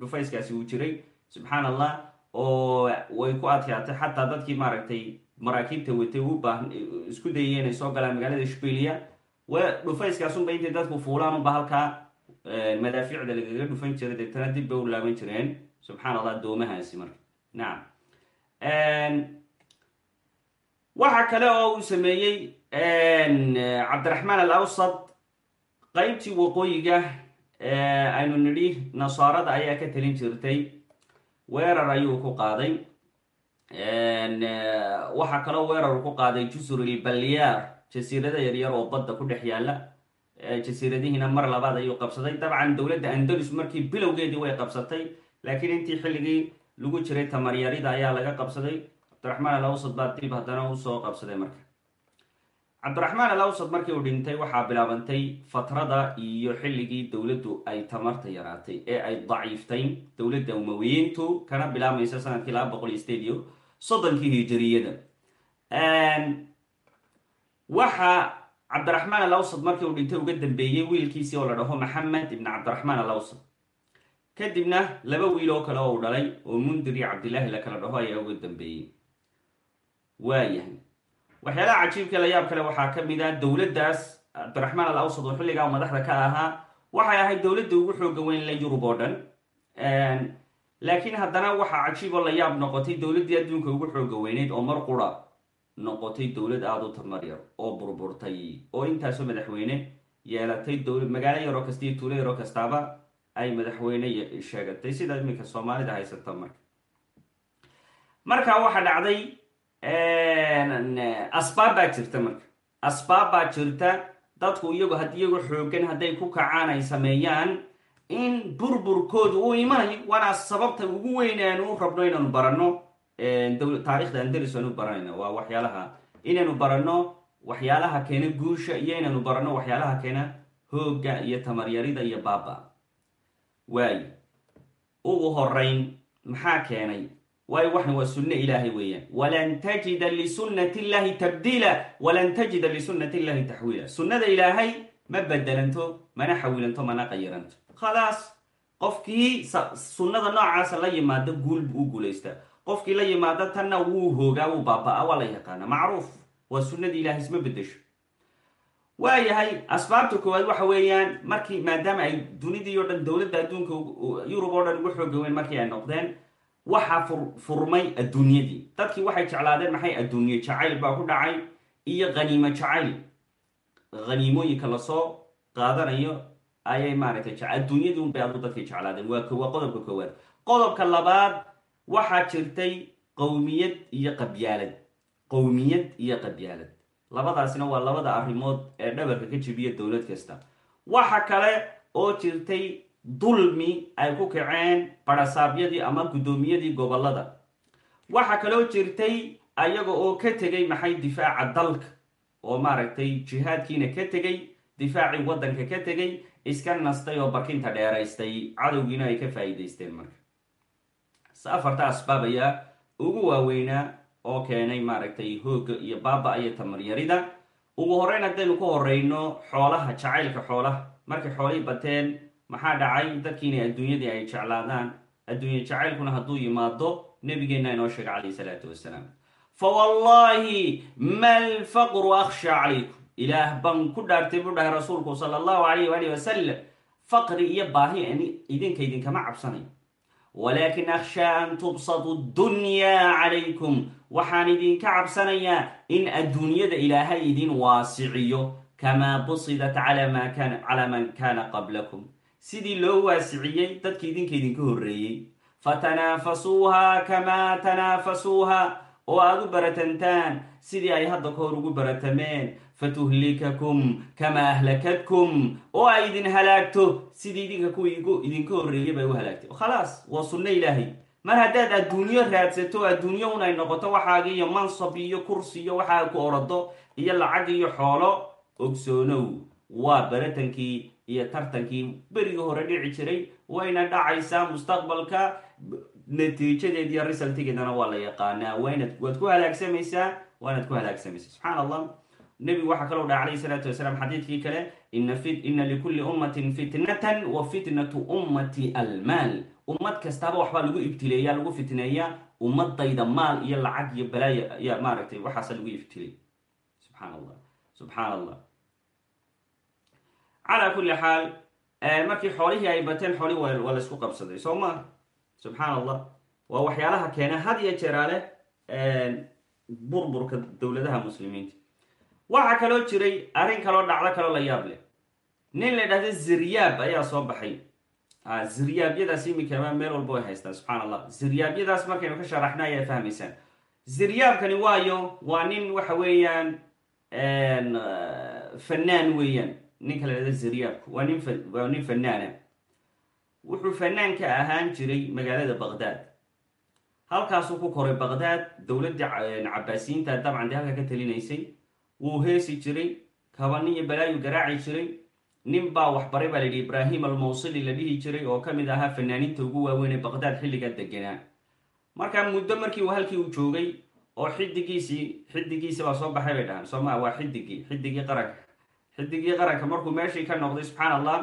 dhufayskaasi uu jiray. Subxaan allah oo way ku adkaatay xataa dadkii maaragtay maraakiibta watay u baahan isku dayay inay soo galaan magaalada shbiliya w dhufayskaasunba intay dadku fuulaan unba halkaa madaafiicda lagaga dhufan jiray. Deetana dib bay u laaban jireen. Subxaan allah doomahaasi marka nacam waxa kale oo uu sameeyey cabdiraxmaan al awsad qeybtii waqooyiga aynu nidhi nasaarada ayaa ka talin jirtay weerar ayuu ku qaaday. Waxaa kaloo weerar ku qaaday jusuril balyaar jasiirada yaryar oo badda ku dhex yaalla. Jasiiradihiina mar labaad ayuu qabsaday. Dabcan dowladda andalus markii bilowgeedii way qabsatay laakiin intii xilligii lagu jiray tamaryarida ayaa laga qabsaday. Cabdiraxmaan al awsad baa dib haddana u soo qabsaday marka cabdiraxmaan al awsad markii uu dhintay waxaa bilaabantay fatrada iyo xilligii dowladdu ay tamarta yaraatay ee ay daciiftay dowladda umawiyiintu kana bilaabmaysa sannadkii laba boqol iyo sideed iyo soddonkii hijiriyada waxa cabdiraxmaan alawsad markii uu dhintay uga dambeeyey wiilkiisii oo la dhaho maxamed ibn cabdiraxmaan alawsad. Kadibna laba wiil oo kale oo uu dhalay oo mundir iyo cabdillaahi la kala dhaho ayaa uga dambeeyey waayahay waxyaalaha cajiibka la yaab kale waxaa ka mid ah dowladdaas. Cabdiraxmaan al awsad oo xilligaa madaxda ka ahaa. Waxay ahayd dowladda ugu xooga weyn la yurub oo dhan laakiin haddana waxaa cajiib oo la yaab noqotay dowladdii adduunka ugu xooga weyneyd oo mar qura noqotay dowlad aada u tamaryar oo burburtay oo intaasoo madaxweyne yeelatay magaalo yaroo kasta iyo tuulo yaroo kastaaba ay madaxweyne sheegatay. Sida iminka soomaalida haysata marka. Marka waxaa dhacday asbaab baa jirta marka. Asbaab baa jirta. Dadku iyagu had iyagu xoogan hadday ku kacaan ay sameeyaan in burburkoodu uu imanayo waana sababta ugu weyn aanu rabno inaanu baranno. Taarikhda andalus aanu baranayna waa waxyaalaha inaynu baranno waxyaalaha keena guusha iyo inaynu baranno waxyaalaha keena hoogga iyo tamaryarida iyo baaba waayo ugu horeyn maxaa keenay waayo waxan waa sunno ilaahay weeyaan. Walan tajida lisunnati illahi tabdiila walan tajida lisunnati illahi taxwiila sunnada ilaahay ma bedelanto mana xawilanto mana qayiranto khalaas qofkii sunnada noocaasa la yimaada guul u guulaystaa qofkii la yimaada tanna wuu hoogaa wuu baaba-a waa la yaqaana. Macruuf waa sunnadii ilahay isma bedesho waayahay asbaabta koowaad waxa weeyaan markii maadaama ay dunidii o dhan dowladda adduunka yurub oo dhan ugu xooga weyn markii ay noqdeen waxaa furmay adduunyadii. Dadkii waxay jeclaadeen maxay adduunye? Jacayl baa ku dhacay iyo khaniimo jacayl. Khaniimooyinka la soo qaadanayo ayay maaragtay adduunyadii unbay adu dadkay jeclaadeen. Waa waa qodobka koowaad. Qodobka labaad waxaa jirtay qowmiyad iyo qabyaalad. Qowmiyad iyo qabyaalad. Labadaasina waa labada arrimood ee dhabarka ka jibiya dowlad kasta. Waxa kale oo jirtay dulmi ay ku kaceen barasaabyadii ama guddoomiyadii gobollada. Waxa kaloo jirtay ayaga oo ka tegay maxay difaaca dalka oo maaragtay jihaadkiina ka tegay difaacii waddanka ka tegay iska nastay oo barkinta dheeraystay cadowgiina ay ka faa'iidaysteen marka. Afarta asbaab ayaa ugu waaweynaa oo keenay maaragtay hoogga iyo baaba iyo tamaryarida. Ugu horreyn haddaynu ku horeyno xoolaha jacaylka xoolaha. Markay xoolihii bateen maxaa dhacay? Dadkiina adduunyadii ay jeclaadaan. Adduunye jacaylkuna hadduu yimaado nebigeenna inoo sheega calayhi salaatu wasalaam fa wallaahi ma lfaqru akhsha calaykum ilaah baan ku dhaartay buu dhahay rasuulku sala allahu alayh waali wasalam faqri iyo baahi idinka idinkama cabsanayo walaakin akhshaa an tubsatu dunyaa calaykum waxaan idinka cabsanayaa in adduunyada ilaahay idin waasiciyo kamaa busidat calaa man kaana qablakum sidii loo waasiciyey dadki idinka idinka horreeyey fatanaafasuuha kamaa tanaafasuuha oo aad u baratantaan sidii ay hadda ka hor ugu baratameen. Fatuhlikakum kamaa ahlakadkum oo ay idin halaagto sidii idinka kuwii idinka horreeyay bay u halaagtay. Khalaas waa sunno ilaahay. Mar haddaad adduunyo raadsato adduunyo un ay noqoto waxaagi iyo mansab iyo kursi iyo waxaa ku orado iyo lacag iyo xoolo ogsoonow waa baratankii iyo tartankii berigii hore dhici jiray wayna dhacaysaa mustaqbalka. Natiijadeed iyo risaltigeedana waa la yaqaanaa. Waad ku halaagsamaysaa waanaad ku halaagsamaysaa subxaan allah nebigu waxaa kaloo dhaha calayhi salaatu wasalaam xadiidkii kale ina likulli ummatin fitnatan wa fitnatu ummati almaal. Ummad kastaaba waxbaa lagu ibtileeya lagu fitneeyaa ummadayda maal iyo lacag iyo balaaya ayaa maaragtay waxaasa lagu ibtilay subxaan allah subxaan allah calaa kulli xaal markii xoolihii ay bateen xoolihii waa la isku qabsaday. Soo maa subxaan allah waa waxyaalaha keena had iyo jeeraale burburka dowladaha muslimiinta. Waxaa kaloo jiray arrin kaloo dhacdo kaloo la yaab leh. Nin la dhahda ziryaab ayaa soo baxay. Ziryaabyadaas imikama meel walba way haystaan subxaan allah ziryaabyadaas markaynu ka sharaxna ayaa fahmaysaan. Ziryaabkani waayo waa nin waxa weeyaan fanaan weeyaan ninka la dhahda ziryaabku waa nin fanaana wuxuu fanaan ka ahaan jiray magaalada baqdaad halkaasuu ku koray baqdaad dowladdii cabaasiyiinta dabcan dee halka ka talinaysay. Wuu heesi jiray kabani iyo balaayu garaaci jiray. Nin baa waxbaray baa layidhi ibraahim almawsili la dhihi jiray oo ka mid ahaa fanaaniinta ugu waaweyn ee baqdaad xilliga deganaa markaa muddo markii uu halkii uu joogay oo xidigiisii xidigiisi baa soo baxay bay dhahaan. Soo maa waa xidigii xidigii qaranka xidigii qaranka markuu meeshii ka noqday subxaan allah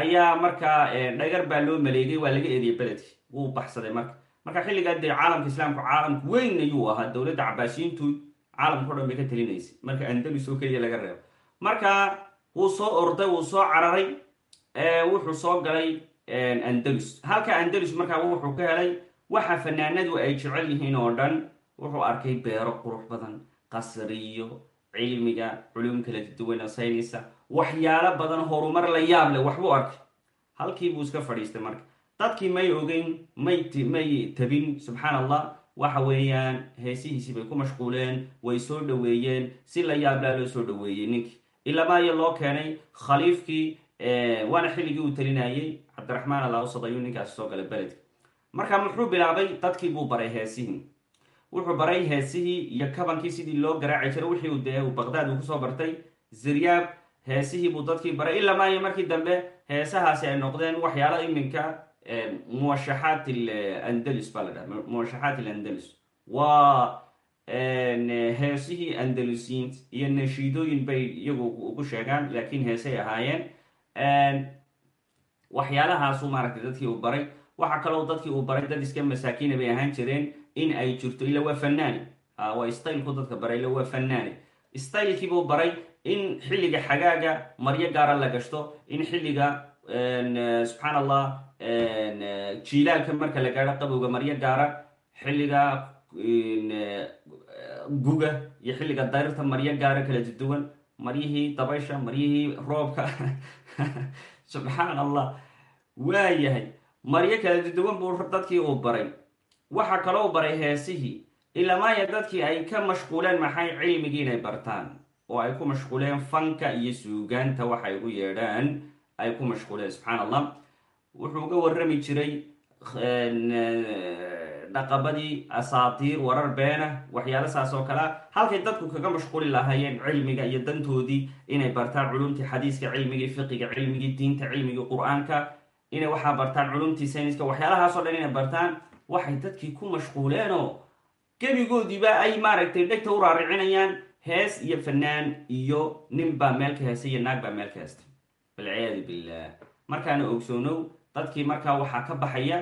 ayaa markaa dhagar baa loo maleegay waa laga eriyay beledkii wuu baxsaday marka. Marka xilligaa dee caalamka islaamku caalamku weyn ayuu ahaa dowladda cabaasiyiintu caalamka o dhan bay ka talinaysay. Marka andalus oo keliya laga reebo. Marka wuu soo orday wuu soo cararay wuxuu soo galay andalus halka andalus markaa wuxuu ka helay waxa fanaanadu ay jecel yihiin oo dhan wuxuu arkay beero qurux badan qasriyo cilmiga culum kala duwan saynisa waxyaalo badan horumar la yaab leh waxbuu arkay halkii buu iska fadhiistay marka. Dadkii may ogeyn may may tabin subxaan allah waxa weeyaan heesihiisii bay ku mashquuleen way soo dhoweeyeen si la yaablaa loo soo dhoweeyey ninkii ilamaayo loo keenay khaliifkii waana xilligii uu talinayay cabdiraxmaan alawsad ayuu ninkaasi soo galay beledka. Marka muxuu bilaabay dadkii buu baray heesihii wuxuu baray heesihii iyo kabankii sidii loo garaaci jiray wixii dee baqdaad uu ku soo bartay. Ziryaab heesihii buu dadkii baray. Ilamaayo markii dambe heesahaasi ay noqdeen waxyaala iminka muwashaxaat andalus baa la dhaha muwashaxaat alandalus waa heesihii andalusiyiin iyo nashiidooyin bay iyagu ugu sheegaan laakiin heesay ahaayeen. Waxyaalahaasu maaragtay dadkii uu baray. Waxa kaloo dadkii uu baray dad iska masaakiina bay ahaan jireen in ay jirto ila waa fanaani. Waa stylku dadka baray ila waa fanaani. Stylkiibuu baray in xilliga xagaaga maryo gaara la gashto in xilliga subxaan allah jiilaalka marka la gaadho qabowga maryo gaara xilliga guga iyo xilliga dayrta maryo gaara kala duwan maryihii dabaysha maryihii roobka. [LAUGHS] Subxaan allah waa yahay. Maryo kala duwan buu dadkii uu baray waxa kaloo baray heesihii ilamaaya dadkii ay ka mashquuleen maxay cilmigii inay bartaan? Oo ay ku mashquuleen fanka iyo suugaanta waxay ugu yeedhaan ay ku mashquuleen subxaan allah wuxuu uga warrami jiray dhaqabadii asaatiir warar beena waxyaalo saas oo kalea halkay dadku kaga mashquuli lahaayeen cilmiga iyo dantoodii inay bartaan culumtii xadiiska cilmigii fiqiga cilmigii diinta cilmigii qur'aanka inay waxaa bartaan culumtii sayniska waxyaalahaasoo dhan inay bartaan waxay dadkii ku mashquuleenoo gebigoodiiba ay maaragtay dhegta u raaricinayaan hees iyo fanaan iyo nin baa meel ka heestay iyo naag baa meel ka heestay. Walciyaadu billah markaana ogsoonow dadkii markaa waxaa ka baxaya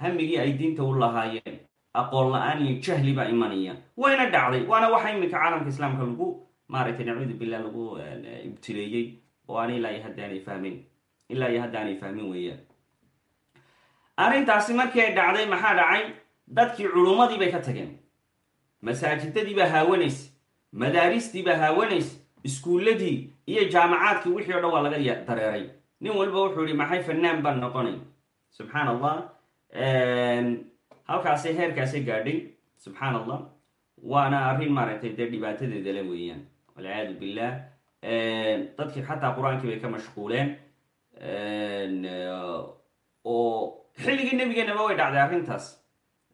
hamigii ay diinta u lahaayeen aqoon la'aan iyo jahli baa imanaya. Wayna dhacday waana waxa iminka caalamka islaamka lagu maaragtay nacuudu billah lagu ibtileeyey. Oo aan ilaa iyo haddaanay fahmin ilaa iyo haddaanay fahmin weeyaan arrintaasi markii ay dhacday maxaa dhacay? Dadkii culummadii bay ka tageen. Masaajidadii baa haawanaysa madaaristii baa haawanaysa iskuulladii iyo jaamacaadkii wixii o dhan waa laga dareeray. Nin walba wuxuu yihi maxay fanaan baan noqonay? Subxaan allah halkaasay heerkaasay gaadhay. Subxaan allah waana arrin maaragtay dee dhibaatadeeda le weeyaan. Walciyaadu billah. Dadkii xataa qur'aankii bay ka mashquuleen. Oo xilligii nebigeenaba way dhacday arrintaas.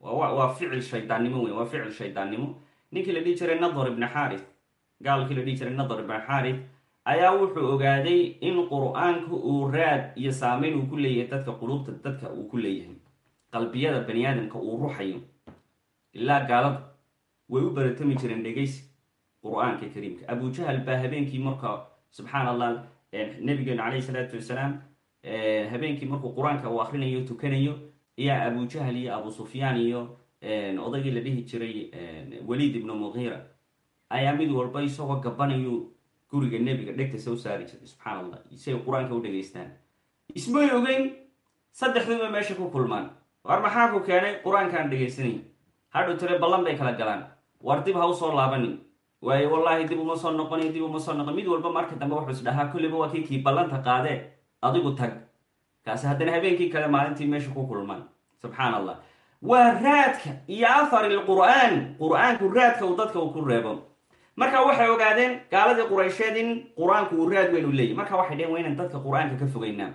Waa ficil shaydaannimo weyn waa ficil shaydaannimo ninkii la dhihi jiray nadar ibni xaarith gaalkii la dhihi jiray nadar ibni xaarith ayaa wuxuu ogaaday in qur'aanka uu raad iyo saameyn uu ku leeyahay dadka quluubta dadka uu ku leeyahay. Qalbiyada bani aadamka uu ruxayo ilaa gaalada. Way u baratami jireen dhegaysi qur'aanka kariimka. Abujahal baa habeenkii marka subxaan allah nabigeenu calayhi salaatu wasalaam habeenkii markuu qur'aanka uu akrinayo tukanayo ayaa abujahal iyo abu sufyaan iyo odaygii la dhihi jiray waliid ibnu muqiira ayaa mid walba isagoo gabanayo guriga nebiga dhegta soo saari jiray subxaan allah say qur'aanka u dhegaystaan. Ismay ogeyn saddexduba meesha ku kulmaan. War maxaa ku keenay? Qur'aankaan dhegaysanay. Hadhow tire ballan bay kala galaan. War dib ha u soo laabanin waayo wallaahi dib uma soo noqonayo dib uma soo noqon mid walba marka dambe wuxuu is dhahaa kulliba waa kii kii ballanta qaadee adigu tag. Kaasi haddana habeenkii kale maalintii meesha ku kulmaan subxaan allah waa raadka iyo athari lqur'aan qur'aanku raadka uu dadka ku reebo. Marka waxay ogaadeen gaaladii quraysheed in qur'aanku uu raad weyn u leeyahy marka waxay dheheen waa dadka qur'aanka ka fogeynaa.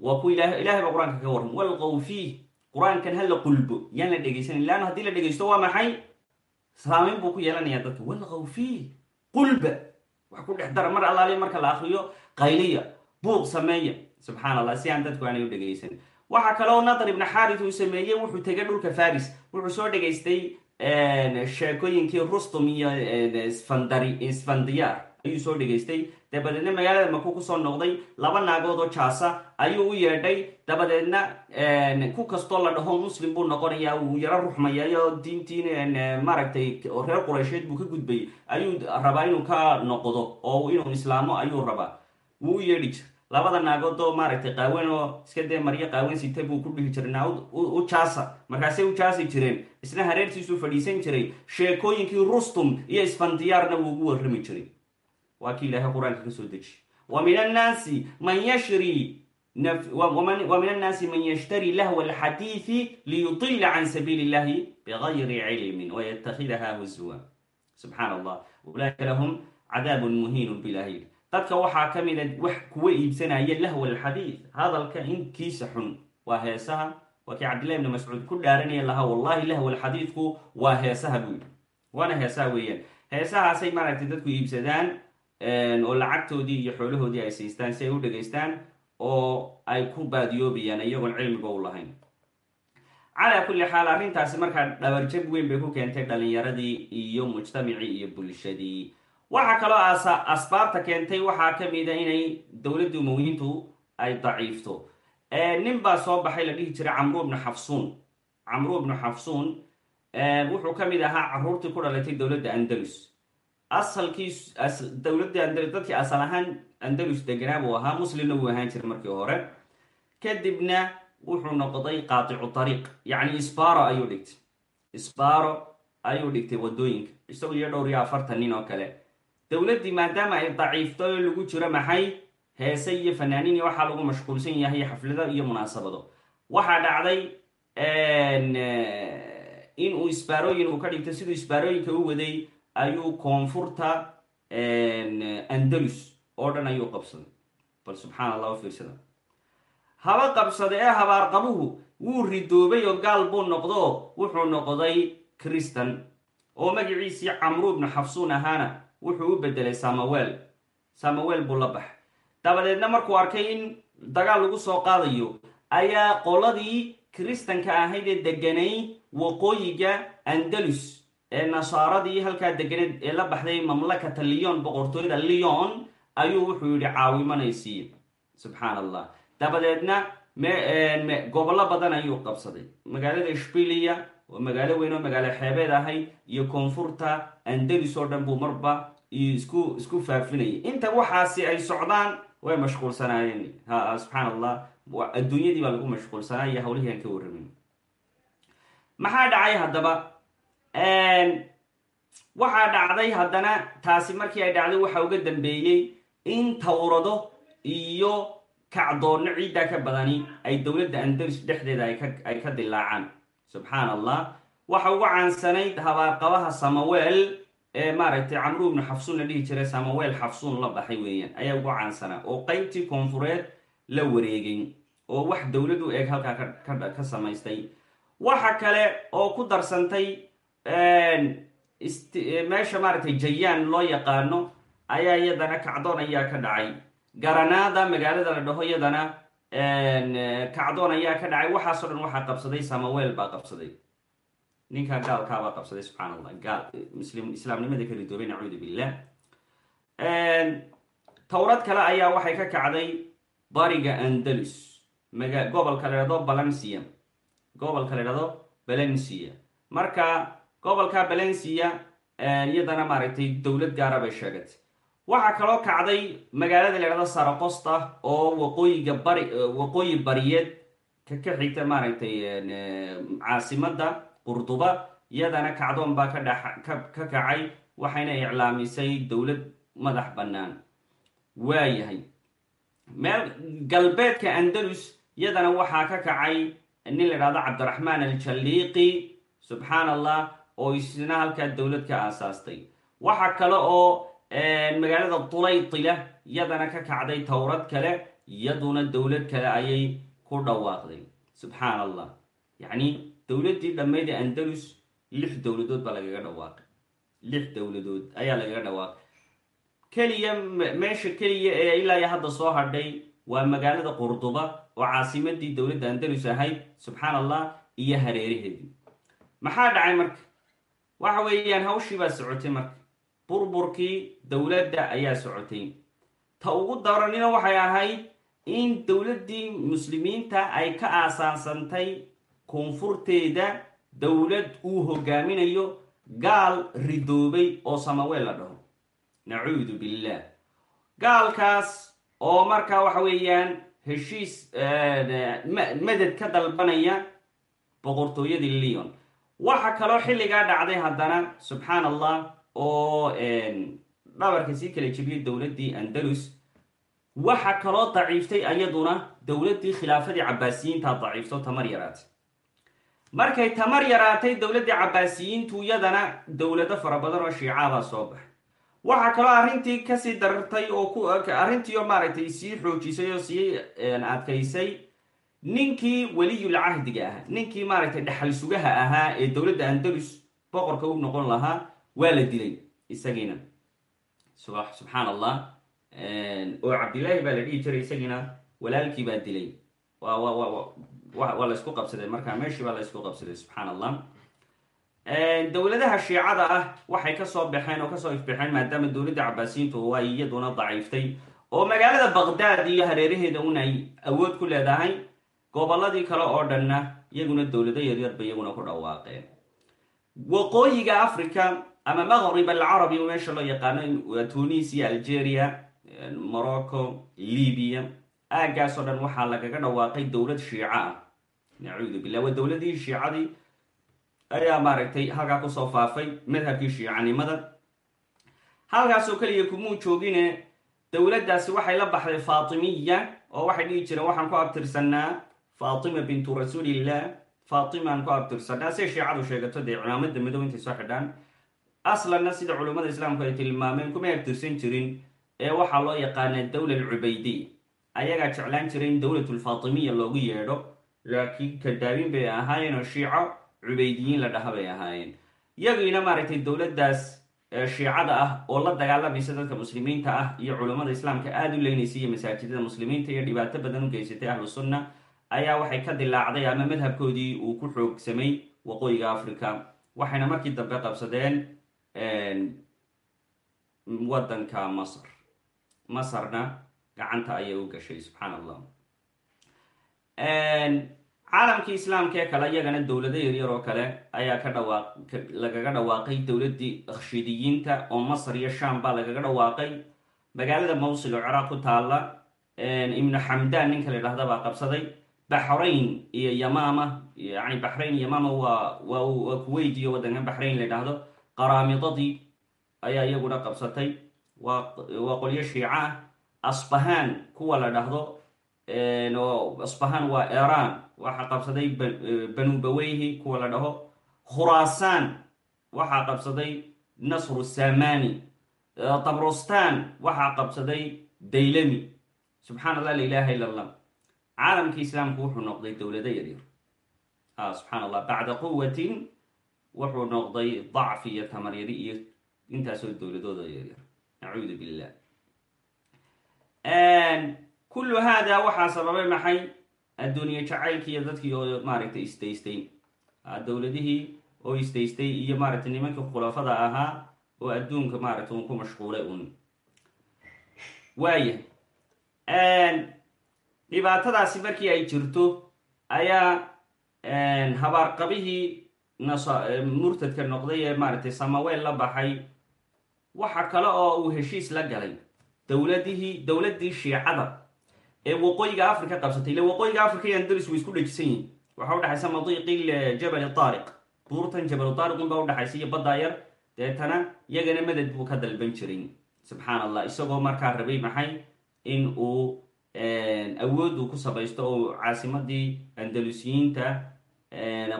Waa ku ilahay baa qur'aanka ka warram. Walqow fiih qur'aankan ha la qulbo. Yaan la dhegaysanin. Leanna haddii la dhegaysto waa maxay? Saameyn buu ku yeelanayaa dadka. Walqow fiih qulba. Wax ku dhex dara mar allaaliya marka la akriyo qayliya buuq sameeya subxaan allah si aan dadku aanay u dhegaysan waxaa kaloo nadar ibni xaaris uu sameeyey wuxuu tegay dhulka faris. Wuxuu soo dhegaystay sheekooyinkii rustum iyo isfandiyar. Ayuu soo dhegaystay dabadeedna magaalada maku ku soo noqday. Laba naagood oo jaasa ayuu u yeedhay. Dabadeedna ku kastoo la dhaho muslim buu noqonayaa wuu yaro ruxmayayo diintiin maaragtay reer qureysheed buu ka gudbay. Ayuu rabaa inuu ka noqdo oo inuu islaamo ayuu rabaa. Wuu u yeedhi labada naagood oo maaragtay qaawen oo iska dee maryo qaawen sita buu ku dhihi jiray u jaasa markaasay u jaasi jireen isna hareertiisuu fadhiisan jiray sheekooyinkii rustum iyo isfandiyaarna wuu ugu warrami jiray waa kii ilaahay qur'aanka ka soo dejiy wa min annaasi man yashri wa min annaasi man yashtari lahwa alxadiidi liyudila can sabiili illahi bigayri cilmin waytakhidaha huzwa subxaan allah ulaaika lahum cadaabun muhiinun bilahi dadka waxaa ka mida wax kuwa iibsanaya lahwa alxadiid. Hadalka inkiisa xun waa heesaha. Waa kii cabdillahi ibni mascuud ku dhaaranaya lahaa wallahi lahwa alxadiidku waa heesaha buu yidhi. Waana heesaha weeyaan. Heesahaasay maaragtay dadku iibsadaan oo lacagtoodii iyo xoolahoodii ay siistaan si ay u dhegaystaan oo ay ku baadiyoobayaan iyagoon cilmiga u lahayn. Calaa kulli xaal arrintaasi markaa dhabarjab weyn bay ku keentay dhalinyaradii iyo mujtamacii iyo bulshadii waxaa kaloo asbaabta keentay waxaa ka mida inay dowladda umowiyiintu ay daciifto. Nin baa soo baxay la dhihi jiray camru bnu xafsuun camru bnu xafsuun wuxuu ka mid ahaa caruurtii ku dhalatay dowladda andalus. Asalkii dowladda andalus dadkii asal ahaan andalus deganaa buu ahaa muslimna wuu ahaan jiray markii hore. Kadibna wuxuu noqday qaaticu dariiq yacni isbaro ayuu dhigtay. Isbaro ayuu dhigtay waddooyinka isagu iyo dhowr iyo afartan nin oo kale dowladdii maadaama ay daciifto lagu jiro maxay heese iyo fanaaniin iyo waxaa lagu mashquulsan yahay xaflado iyo munaasabado. Waxaa dhacday in uu isbaarooyin uu ka dhigtay siduu isbaarooyinka u waday ayuu koonfurta andalus oo dhan ayuu qabsaday. Bal subxaan allah fiirsada. Haba qabsada ee habaarqabuhu wuu ridoobay oo gaal buu noqdo wuxuu noqday kristan oo magaciisii camru ibnu xafsuun ahaana wuxuu u bedelay samawel samawel buu la baxay. Dabadeedna markuu arkay in dagaal lagu soo qaadayo ayaa qoladii kiristanka ahayd ee deganay waqooyiga andalus ee nasaaradii halkaa deganeed ee la baxday mamlakata leon boqortooyada leon ayuu wuxuu yidhi caawimanaysiiya subxaan allah dabadeedna gobollo badan ayuu qabsaday. Magaalada ishbiliya magaalo weyn oo magaalo xeebeed ahayd iyo koonfurta andalus oo dhan buu marba isku isku faafinayay. Inta waxaasi ay socdaan way mashquulsanaayeen. Subxaan allah adduunyadii baa lagu mashquulsanaa iyo hawlihii aan ka warramin maxaa dhacay haddaba? Waxaa dhacday haddana taasi markii ay dhacday waxa uga dambeeyey in tawrado iyo kacdoonno ciiddaa ka badani ay dowladda andalus dhexdeeda ay ka dilaacaan subxaan allah waxa ugu caansanayd habaarqabaha samawel ee maaragtay camru ibnu xafsuun la dhihi jiray. Samawel xafsuun la baxay weeyaan. Ayaa ugu caansanaa oo qeybtii koonfureed la wareegay oo wax dowlad u eeg halkaa ka samaystay. Waxa kale oo ku darsantay meesha maaragtay jayaan loo yaqaano ayaa iyadana kacdoon ayaa ka dhacay. Garanaada magaalada la dhaho iyadana kacdoon ayaa ka dhacay. Waxaasoo dhan waxaa qabsaday samawel baa qabsaday. Ninkaa gaalkaabaa qabsaday subxaan allah gaal muslim islaamnimada ka ridoobay nacuudu billah. Towrad kale ayaa waxay ka kacday bariga andalus. Maga gobolka la dhahdo balancia gobolka la dhahdo balencia marka gobolka balencia iyadana maaragtay dowlad gaara bay sheegatay waxaa kaloo kacday magaalada la dhahdo sarakosta oo waqooyiga bari waqooyi bariyeed ka ka xigta maaragtay caasimada qurduba iyadana kacdoon baa ka kacay waxayna iclaamisay dowlad madax bannaan. Waayahay. Meel galbeedka andalus iyadana waxaa ka kacay nin la dhahdo cabdiraxmaan aljalliiqi subxaan allah oo isna halkaa dowlad ka aasaastay. Waxa kale oo magaalada tulaytila iyadana ka kacday towrad kale iyaduna dowlad kale ayay ku dhawaaqday. Subxaan allah yacni dowladdii dhammayd ee andalus lix dowladood baa lagaga dhawaaqay. Lix dowladood ayaa lagaga dhawaaqay. Keliya meesha keliya ee ilaa iyo hadda soo hadhay waa magaalada qurduba oo caasimadii dowladda andalus ahayd subxaan allah iyo hareeraheedii. Maxaa dhacay marka? Waxa weeyaan hawshii baa socotay marka burburkii dowladda ayaa socotay. Ta ugu daranina waxay ahayd in dowladdii muslimiinta ay ka aasaasantay koonfurteeda dowlad uu hogaaminayo gaal ridoobay oo samaweel la dhaho. Nacuudu billah. Gaalkaas oo markaa waxa weeyaan heshiis madad ka dalbanaya boqortooyadii leon. Waxa kaloo xilligaa dhacday haddana subxaan allah oo dhabarka sii kala jebiyay dowladdii andalus waxa kaloo daciiftay ayaduna dowladdii khilaafadii cabaasiyiinta daciifto tamar yaraatay. Markay tamar yaraatay dowladdii cabaasiyiintu iyadana dowlado fara badan oo shiicaabaa soo baxay. Waxaa kaloo arrintii ka sii darartay oo ku arrintiio maaragtay sii xoojisay oo sii adkaysay ninkii weliyul cahdiga ahaa ninkii maaragtay dhaxal sugaha ahaa ee dowladda andalus boqorka u noqon lahaa waa la dilay isagiina subxaan allah oo cabdillaahi baa la dhihi jiray isagiina walaalkii baa dilay. Waa la isku qabsaday. Markaa meeshii baa la isku qabsaday subxaan allah dowladaha shiicada ah waxay ka soo baxeen oo ka soo ifbaxeen maadaama dowladda cabaasiyiintu ay iyaduna daciiftay oo magaalada baqdaad iyo hareeraheeda un ay awood ku leedahay gobolladii kale oo dhanna iyaguna dowlado yaryarba iyaguna ku dhawaaqeen. Waqooyiga africa ama maqrib alcarabi meesha loo yaqaano tunisia algeria morocco libya. Aagaasoo dhan waxaa lagaga dhawaaqay dowlad shiico ah. Nacuudu billah waa dowladii shiicadii ayaa maaragtay halkaa ku soo faafay madhabkii shiicanimada halkaasoo keliya kumuu joogine dowladdaasi waxay la baxday faatimiya oo waxay dhihi jireen waxaan ku abtirsanaa faatima bintu rasuulillah. Faatimaan ku abtirsanaa siay shiicadu sheegato dee cimaamada madow intay soo xidhaan aslanna sida culummada islaamku ay tilmaameen kumay abtirsan jirin ee waxaa loo yaqaanaa dowla alcubeydiya ayagaa jeclaan jiray in dowlatulfaatimiya loogu yeedho laakiin kadaabin bay ahaayeen oo shiico cubeydiyiin la dhaha bay ahaayeen iyagiina maaragtay dowladdaas shiicada ah oo la dagaalamaysa dadka muslimiinta ah iyo culummada islaamka aada u leynaysay iyo masaajidada muslimiinta iyo dhibaato badan u geysatay ahlu sunna ayaa waxay ka dilaacday ama madhabkoodii uu ku xoogsamay waqooyiga africa waxayna markii dambe qabsadeen waddanka masr masarna gacanta ayay u gashay subxaan allah caalamkii islaamka ee kale iyagana dowlado yaryar oo kale ayaa ka dhawaaq lagaga dhawaaqay dowladdii akhshidiyiinta oo masar iyo sham baa lagaga dhawaaqay. Magaalada mawsil oo ciraaq ku taalla ibnu xamdan ninka la yidhahda baa qabsaday. Baxrayn iyo yamama yani baxrayn yamama waa waa kuwait iyo waddankan baxrayn la yidhaahdo qaraamidadii ayaa iyaguna qabsatay. Waa qolyo shiico ah asbahaan kuwa la dhahdo asbahaan waa iran waxaa qabsaday banu baweyhi kuwa la dhaho. Khuraasaan waxaa qabsaday nasru samani tabrostan waxaa qabsaday daylami. Subxaan allah la ilaha illa allah islaamku wuxuu noqday dowlado yaryar. Subxaan allah bacda quwatin wuxuu noqday dacfi iyo tamaryari iyo intaasoo dowladooda yaryar nacuudu billah. Kullu haada waxaa sababay maxay? Adduuniye jacaylkii iyo dadkii oo maaragtay isdaystay dowladihii oo isdaystay iyo maaragtay nimankii khulafada ahaa oo adduunka maaragtay un ku mashquulay un waaya dhibaatadaasi markii ay jirto ayaa habaarqabihii murtadka noqday ee maaragtay samaweel la baxay waxa kale oo uu heshiis la galay dowladihii dowladdii shiicada ee waqooyiga africa qabsatay. Ile waqooyiga africa iyo andalus way isku dhajisan yihiin waxa udhexaysa madiiqi jabal taariq buurtan jabal taariq unbaa udhexaysa iyo baddaa yar. Deetana iyagana madad buu ka dalban jiray. Subxaan allah isagoo markaa rabay maxay in uu awooddu ku sabaysto oo caasimadii andalusiyiinta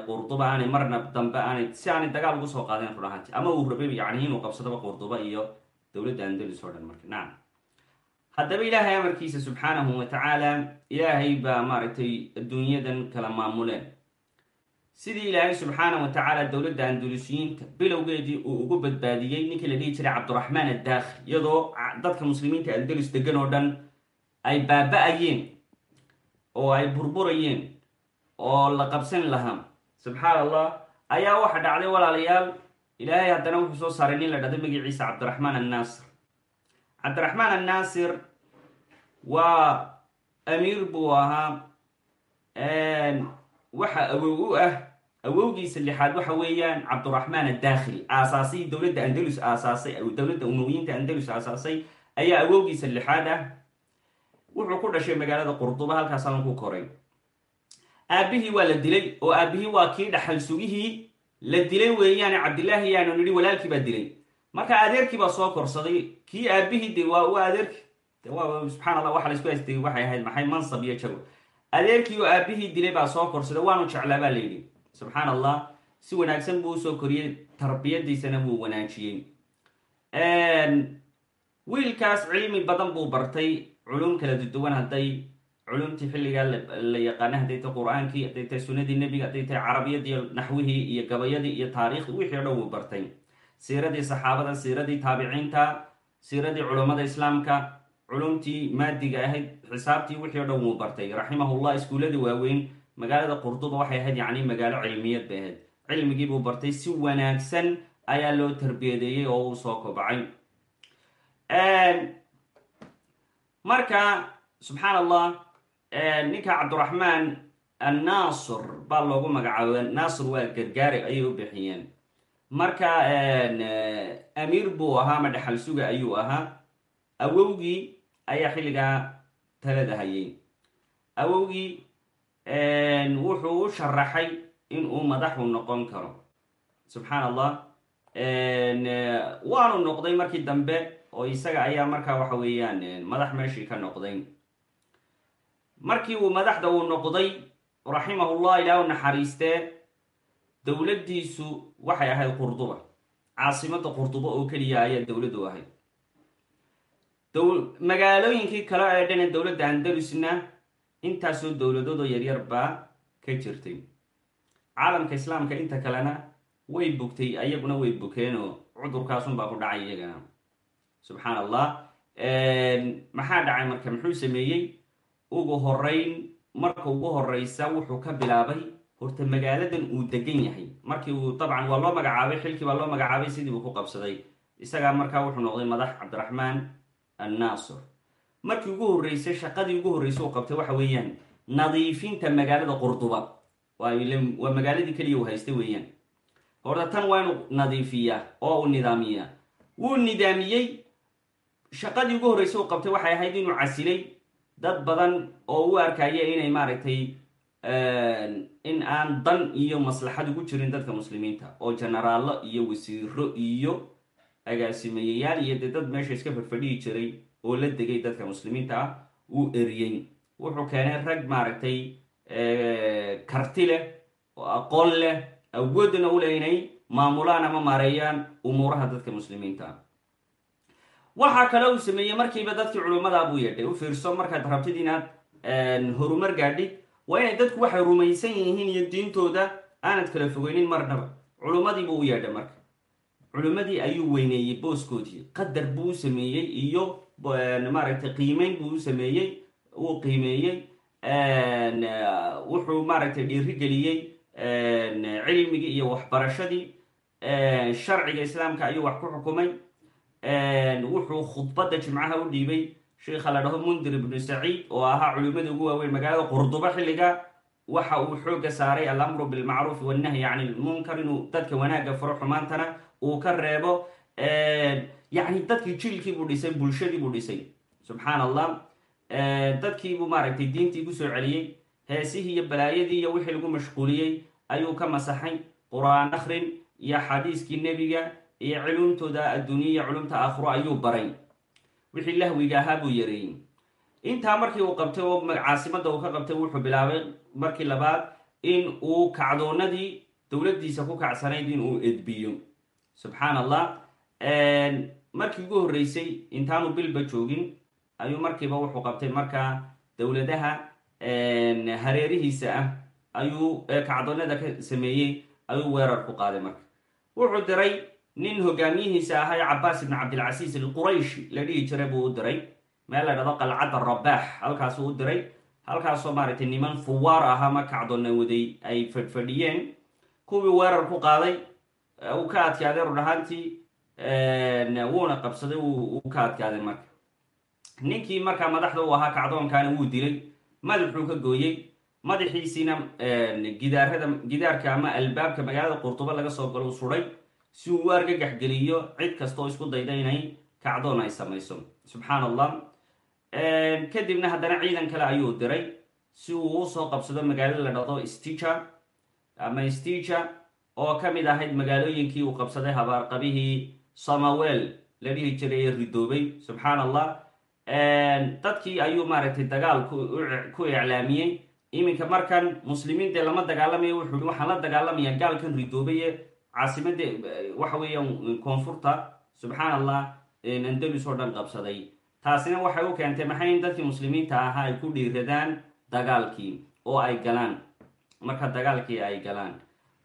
qurduba aanay marna dambe aanay si aanay dagaal ugu soo qaadeen run ama uu rabay yani inuu qabsadoba qurduba iyo dowladda andalus oo dhan marka. Nacam haddaba ilaahay amarkiisa subxaanahu wa tacaala ilaahay baa maaragtay adduunyadan kala maamuleen sidii ilaahay subxaanahu wa tacaala dowladda andalusiyiinta bilowgeedii uu ugu badbaadiyey ninkii la dhihi jiray cabdiraxmaan addaakhi iyadoo dadka muslimiinta andalus degan oo dhan ay baaba-ayeen oo ay burburayeen oo la qabsan lahaa. Subxaan allah ayaa waxa dhacday walaalayaal. Ilaahay haddana wuxuu soo saaray nin la dhahdo magaciisa cabdiraxmaan annaasir. Cabdiraxmaan annaasir waa amiir buu ahaa waxa awow u ah awowgiisa lixaad waxa weeyaan cabduraxmaan adaakhili aasaasay dowladda andalus aasaasay dowladda umowiyiinta andalus aasaasay ayaa awowgiisa lixaad ah. Wuxuu ku dhashay magaalada qurduba halkaasaan ku koray aabihii waa la dilay oo aabihii waa kii dhaxal sugihii la dilay weeyaane cabdillaahi yaanu nidhi walaalkii baa dilay. Marka adeerkii baa soo korsaday kii aabihii de waa waa adeerki subxaan allah waxa la isku haystay waxay ahayd maxay mansab iyo jago. Adeerkii oo aabihii dilay baa soo korsaday waanu jeclaa baa la yidhi. Subxaan allah si wanaagsan buu u soo koriyey tarbiyadiisana wuu wanaajiyey. Wiilkaas cilmi badan buu bartay culum kala duwan hadday culumtii xilligaa la yaqaana hadday tahay qur'aankii hadday tahay sunnadii nebiga hadday tahay carabiyadii naxwihii iyo gabayadii iyo taariikhdii wixii o dhan wuu bartay siiradii saxaabada siiradii taabiciinta siiradii culummada islaamka culumtii maadiga ahayd xisaabtii wixii o dhan wuu bartay raximahullah iskuuladii waaweyn magaalada qurduba waxay ahayd yacni magaalo cilmiyad bay ahayd cilmigii buu bartay si wanaagsan ayaa loo tarbiyadeeyey oo uu soo kobacay marka subxaan allah ninka cabdiraxmaan annaasir baa loogu magacaaba naasir waa gargaari ayay u bixiyeen. Marka amiir buu ahaa ama dhexal suga ayuu ahaa. Awowgii ayaa xilligaa talada hayay awowgii wuxuu u sharaxay in uu madaxu noqon karo. Subxaan allah waanu noqday markii dambe oo isaga ayaa markaa waxa weeyaan madax meeshii ka noqday markii uu madaxda uu noqday raximahullah ilaah u naxariistee dowladdiisu waxay ahayd qurduba. Caasimada qurduba oo keliya ayaa dowladdu ahayd. Magaalooyinkii kale ee dhane dowladda andalusna intaasoo dowladoodoo yaryar baa ka jirtay. Caalamka islaamka inta kalena way bugtay ayaguna way bukeenoo cudurkaasunbaa ku dhacay iyagana. Subxaan allah maxaa dhacay marka? Muxuu sameeyey ugu horeyn marka ugu horeysa wuxuu ka bilaabay horta magaaladan uu degan yahay. Markii uu dabcan waa loo magacaabay xilkii baa loo magacaabay sidii buu ku qabsaday. Isagaa markaa wuxuu noqday madax cabdiraxmaan annaasir markii ugu horreysay shaqadii ugu horreysay uu qabtay waxa weeyaan nadiifinta magaalada qurduba. Waa magaaladii keliya uu haystay weeyaan. Horta tan waa inuu nadiifiyaa oo uu nidaamiyaa. Wuu nidaamiyey. Shaqadii ugu horreysay uu qabtay waxay ahayd inuu casilay dad badan oo u arkaya inay maaragtay in aan dan iyo maslaxad ugu jirin dadka muslimiinta oo jenaraallo iyo wasiiro iyo agaasimeyayaal iyo dee dad meesha iska fadhfadhihi jiray oo la degay dadka muslimiinta ah uu eriyey. Wuxuu keenay rag maaragtay karti leh oo aqoon leh awoodana u leh inay maamulaan ama maareeyaan umuuraha dadka muslimiinta waxaa kale uu sameeyey markiiba dadkii culummada buu yeedhay. U fiirso markaad rabtid inaad horumar gaadhid. Waa inay dadku waxay rumaysan yihiin iyo diintooda aanad kala fogeynin marnaba culummadii buu u yeedhay marka. Culummadii ayuu weyneeyey booskoodii. Qadar buu u sameeyey iyo maaragtay qiimeyn buu u sameeyey. Uu qiimeeyey wuxuu maaragtay dhiirigeliyey cilmigii iyo waxbarashadii. Sharciga islaamka ayuu wax ku xukumay wuxuu khudbadda jimcaha u dhiibay sheikha la dhaho mundir ibnu saciid oo ahaa culimmada ugu waaweyn magaalada qurduba xilliga waxa uu xooga saaray alamru bilmacruufi wannahyi cani lmunkar inuu dadka wanaagga furo xumaantana uu ka reebo yacni dadkii jilkii buu dhisay bulshadii buu dhisay. Subxaan allah dadkiibuu maaragtay diintii ku soo celiyey heesihii iyo balaayadii iyo wixii lagu mashquuliyey ayuu ka masaxay qur'aan akhrin iyo xadiiskii nebiga iyo culumtooda adduuniya culumta aakhiro ayuu baray. Wixii lahwiga ahaa buu yareeyey intaa markii uu qabtay oo caasimada uu ka qabtay wuxuu bilaabay markii labaad in uu kacdoonadii dowladdiisa ku kacsanayd in uu edbiyo. Subxaan allah markii ugu horreysay intaanu bilba joogin ayuu markiiba wuxuu qabtay markaa dowladaha hareerihiisa ah ayuu kacdoonada ka sameeyey ayuu weerar ku qaaday marka. Wuxuu diray nin hogaamiyihiisa ahay cabaas ibn cabdilcasiis alqurayshi la dhihi jiray buu u diray. Meel la dhado qalcadda rabaax halkaasuu u diray. Halkaasoo maaragtay niman fuwaar ah ama kacdoonna waday ay fadhfadhiyeen kuwii weerar ku qaaday uu ka adkaaday run ahaantii wuuna qabsaday uu ka adkaaday marka. Ninkii markaa madaxda u ahaa kacdoonkaana wuu dilay. Madaxuu ka gooyey. Madaxiisiina gidaarada gidaarka ama albaabka magaalada qurtuba laga soo galo u si uu u argagaxgeliyo cid kasta isku dayda inay kacdoon ay samayso. Subxaan allah kadibna haddana ciidan kale ayuu diray. Si uu u soo qabsado magaalada la dhado stija ama stija oo ka mid ahayd magaalooyinkii uu qabsaday habaarqabihii samawel la dhihi jiray ee ridoobay. Subxaan allah dadkii ayuu maaragtay dagaal ku iclaamiyey. Iminka markan muslimiin dee lama dagaalamayo wuxuu i waxaan la dagaalamayaa gaalkan ridoobay ee caasimada waxa weeyaan koonfurta subxaan allah andalus oo dhan qabsaday. Taasina waxay u keentay maxay in dadkii muslimiinta ahaa ay ku dhiiradaan dagaalkii oo ay galaan. Marka dagaalkii ay galaan.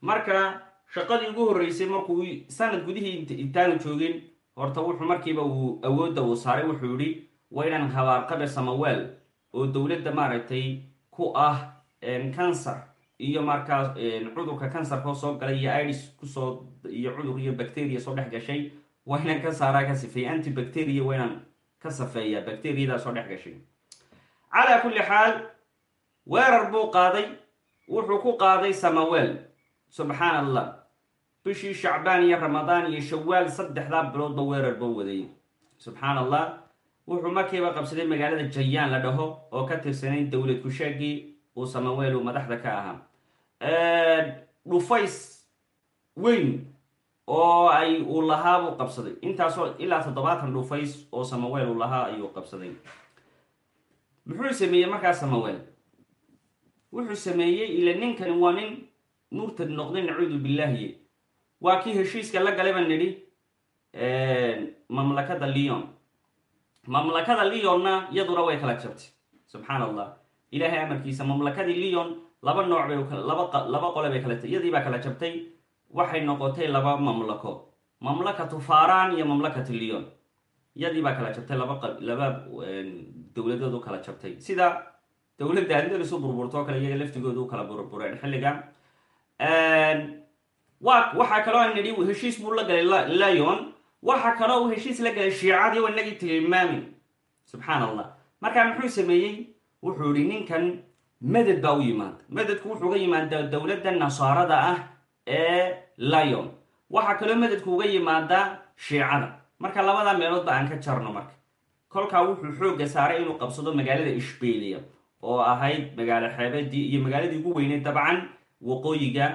Marka shaqadii ugu horreysay markuu sanad gudihii intaanu joogin horta wuxuu markiiba uu awoodda uu saaray wuxuu yihi waa inaan habaarqabe samawel oo dowladda maaragtay ku ah cancer iyo markaa cudurka cancerkoo soo galay iyo idis ku soo iyo cudur iyo bacteria soo dhex gashay waa inaan ka saaraa ka sifeeya antibacteria waa inaan ka safeeya bacteriyadaa soo dhex gashay. Calaa kulli xaal weerar buu qaaday. Wuxuu ku qaaday samawel subxaan allah bishii shacbaan iyo ramadaan iyo shawaal saddexdaa biloodba weerar buu waday. Subxaan allah wuxuu markiiba qabsaday magaalada jayaan la dhaho oo ka tirsanay dowlad kushaagii uu samawel uu madaxda ka ahaa. Dhufays weyn oo ay uu lahaa buu qabsaday. Intaasoo ilaa toddobaatan dhufays oo samawel uu lahaa ayuu qabsaday. Muxuu sameeyey markaa samawel wuxuu sameeyey ila ninkani waa nin murtad noqday nacuudu billaahi. Waa kii heshiiska la galay baan nidhi mamlakada leon mamlakada leonna iyaduna way kala jabtay subxaan allah ilaahay amarkiisa mamlakadii leon laba nooc bay laba qole bay kala iyadii baa kala jabtay waxay noqotay laba mamlako. Mamlakatu faran iyo mamlakatu leon. Iyadii baa kala jabtay laba dowladood u kala jabtay. Sida dowladda andalus u burburtoo kale iyaga laftigooda u kala burbureen. Xilliga wa waxaa kaloo aan nidhi heshiis buu la galay lion waxaa kaloo uu heshiis la galay shiicadii oo inagii tilmaamin subxaan allah markaa muxuu sameeyey wuxuu yihi ninkan maded baa u yimaada. Madedku wuxuu uga yimaada dowladda nasaarada ah ee lion waxaa kaloo madedku uga yimaadaa shiicada. Marka labada meeloodba aan ka jarno marka. Kolkaa wuxuu xoogga saaray inuu qabsado magaalada ishbelia oo ahayd magaalo xeebadii iyo magaaladii ugu weyneyd dabcan waqooyiga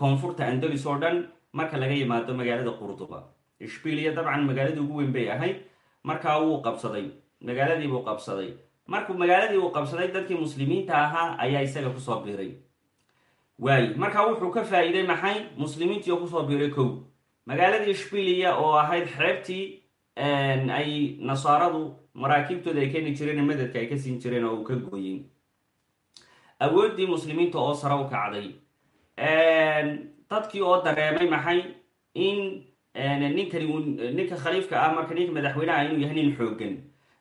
koonfurta andalus oo dhan marka laga yimaado magaalada qurduba. Ishbelia dabcan magaaladii ugu weyn bay ahayd. Markaa wuu qabsaday. Magaaladii buu qabsaday markuu magaaladii uu qabsaday dadkii muslimiinta ahaa ayaa isaga ku soo biiray. Waaye markaa wuxuu ka faa'iiday maxay? Muslimiintii oo ku soo biiray kow. Magaaladii ishbelia oo ahayd xeebtii ay nasaaradu maraakiibtooda ay keeni jireen madadka ay ka siin jireen oo uu ka gooyey. Awooddii muslimiinta oo sare u kacday. Dadkii oo dareemay maxay? In ninkani ninka khaliifka ah marka ninka madaxweyneha inuu yahay nin xoogan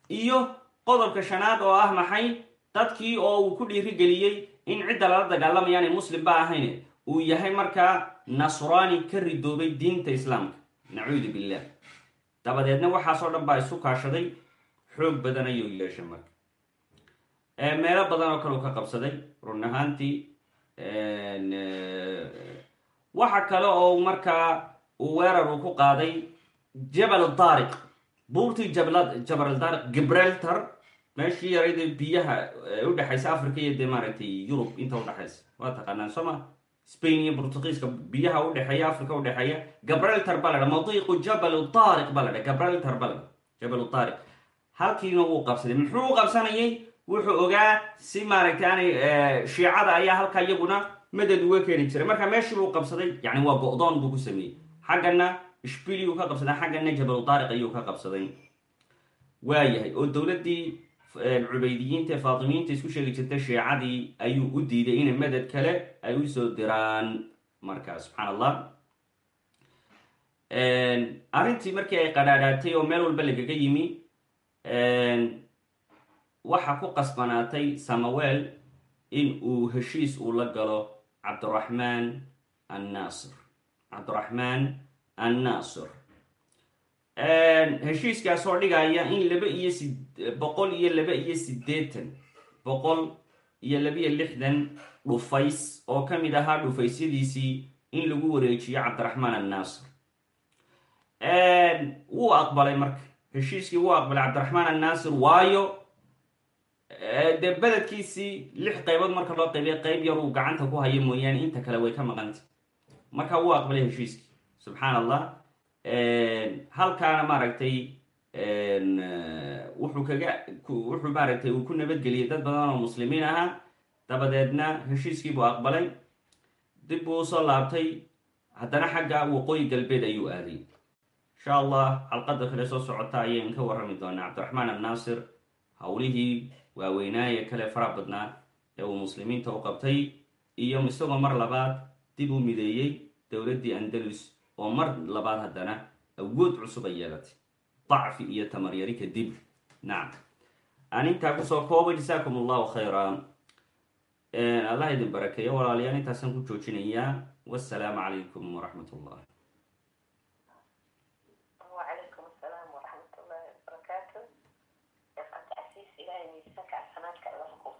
iyo qodobka shanaad oo ah maxay? Dadkii oo uu ku dhiirigeliyey in cidda lala dagaalamayaanay muslim ba ahayn uu yahay markaa nasraani ka ridoobay diinta islaamka. Nacuudu billah dabadeedna waxaasoo dhan baa isu kaashaday xoog badan ayuu yeeshay marka. Meelo badan oo kale uu ka qabsaday run ahaantii waxa kale oo markaa uu weerar uu ku qaaday jabal daariq buurtii gibraltar meeshii yarayda biyaha udhexaysa africa iyo dee maaragtay yurub inta udhexaysa waa taqaanaan sooma spain iyo portugiiska biyaha udhexeeya africa udhexeeya gabraltar ba ladha madiiqu jabal daariq ba ladha gabraltar ba ladha jabal daariq halkiina wuu qabsaday. Muxuu u qabsanayay? Wuxuu ogaa si maaragtay aanay shiicada ayaa halkaa iyaguna madad uga keeni jiray. Marka meeshii buu qabsaday yani waa go-doon buu ku sameeyey. Xaggana ishbili uu ka qabsaday xaggana jabal daariq ayuu ka qabsaday. Waayahay oo dowladdii cubaydiyiinta faatimiyiinta isku sheegi jirtay shiicadii ayuu u diiday inay madad kale ay u soo diraan markaa subxaan allah arrintii markii ay qadhaadhaatay oo meel walba lagaga yimi waxa ku qasbanaatay samawel in uu heshiis uu la galo cabdiraxmaan annaasir. Cabdiraxmaan annaasir heshiiskaas oo dhigaya in laba iyo boqol iyo laba iyo siddeetan boqol iyo labiyo lixdan dhufays oo ka mid ahaa dhufaysyadiisii in lagu wareejiyo cabdiraxmaan annaasir wuu aqbalay marka. Heshiiskii wuu aqbalay cabdiraxmaan annaasir waayo dee beledkiisii lix qaybood marka loo qaybiya qayb yar uu gacanta ku hayo mooyaane inta kale way ka maqanta marka wuu aqbalay heshiiskii subxaan allah halkaana maaragtay wuxuu kaga wuxuu maaragtay uu ku nabadgeliyay dad badan oo muslimiin ahaa dabadeedna heshiiskii buu aqbalay. Dib buu u soo laabtay. Haddana xagga waqooyi galbeed ayuu aaday. Insha allah xalqadda kale soo socota ayaynu ka warrami doonaa. Cabdiraxmaan annaasir howlihii waaweynaaye kale fara badnaa ee uu muslimiinta u qabtay. Iyo isagoo mar labaad dib u mideeyey dowladdii andalus oo mar labaad haddana awood cusub ay yeelatay dacfi iyo tamaryari kadib nacam aan intaa kusoo koobay jasaakum allahu khayra allah idin barakeeyo walaalayaal intaasaan ku joojinayaa wassalaamu calaykum waraxmat ullah وعليكم السلام ورحمة الله وبركاته شيخ عبد العزيز إلهي ميزانك حسناتك الله يكون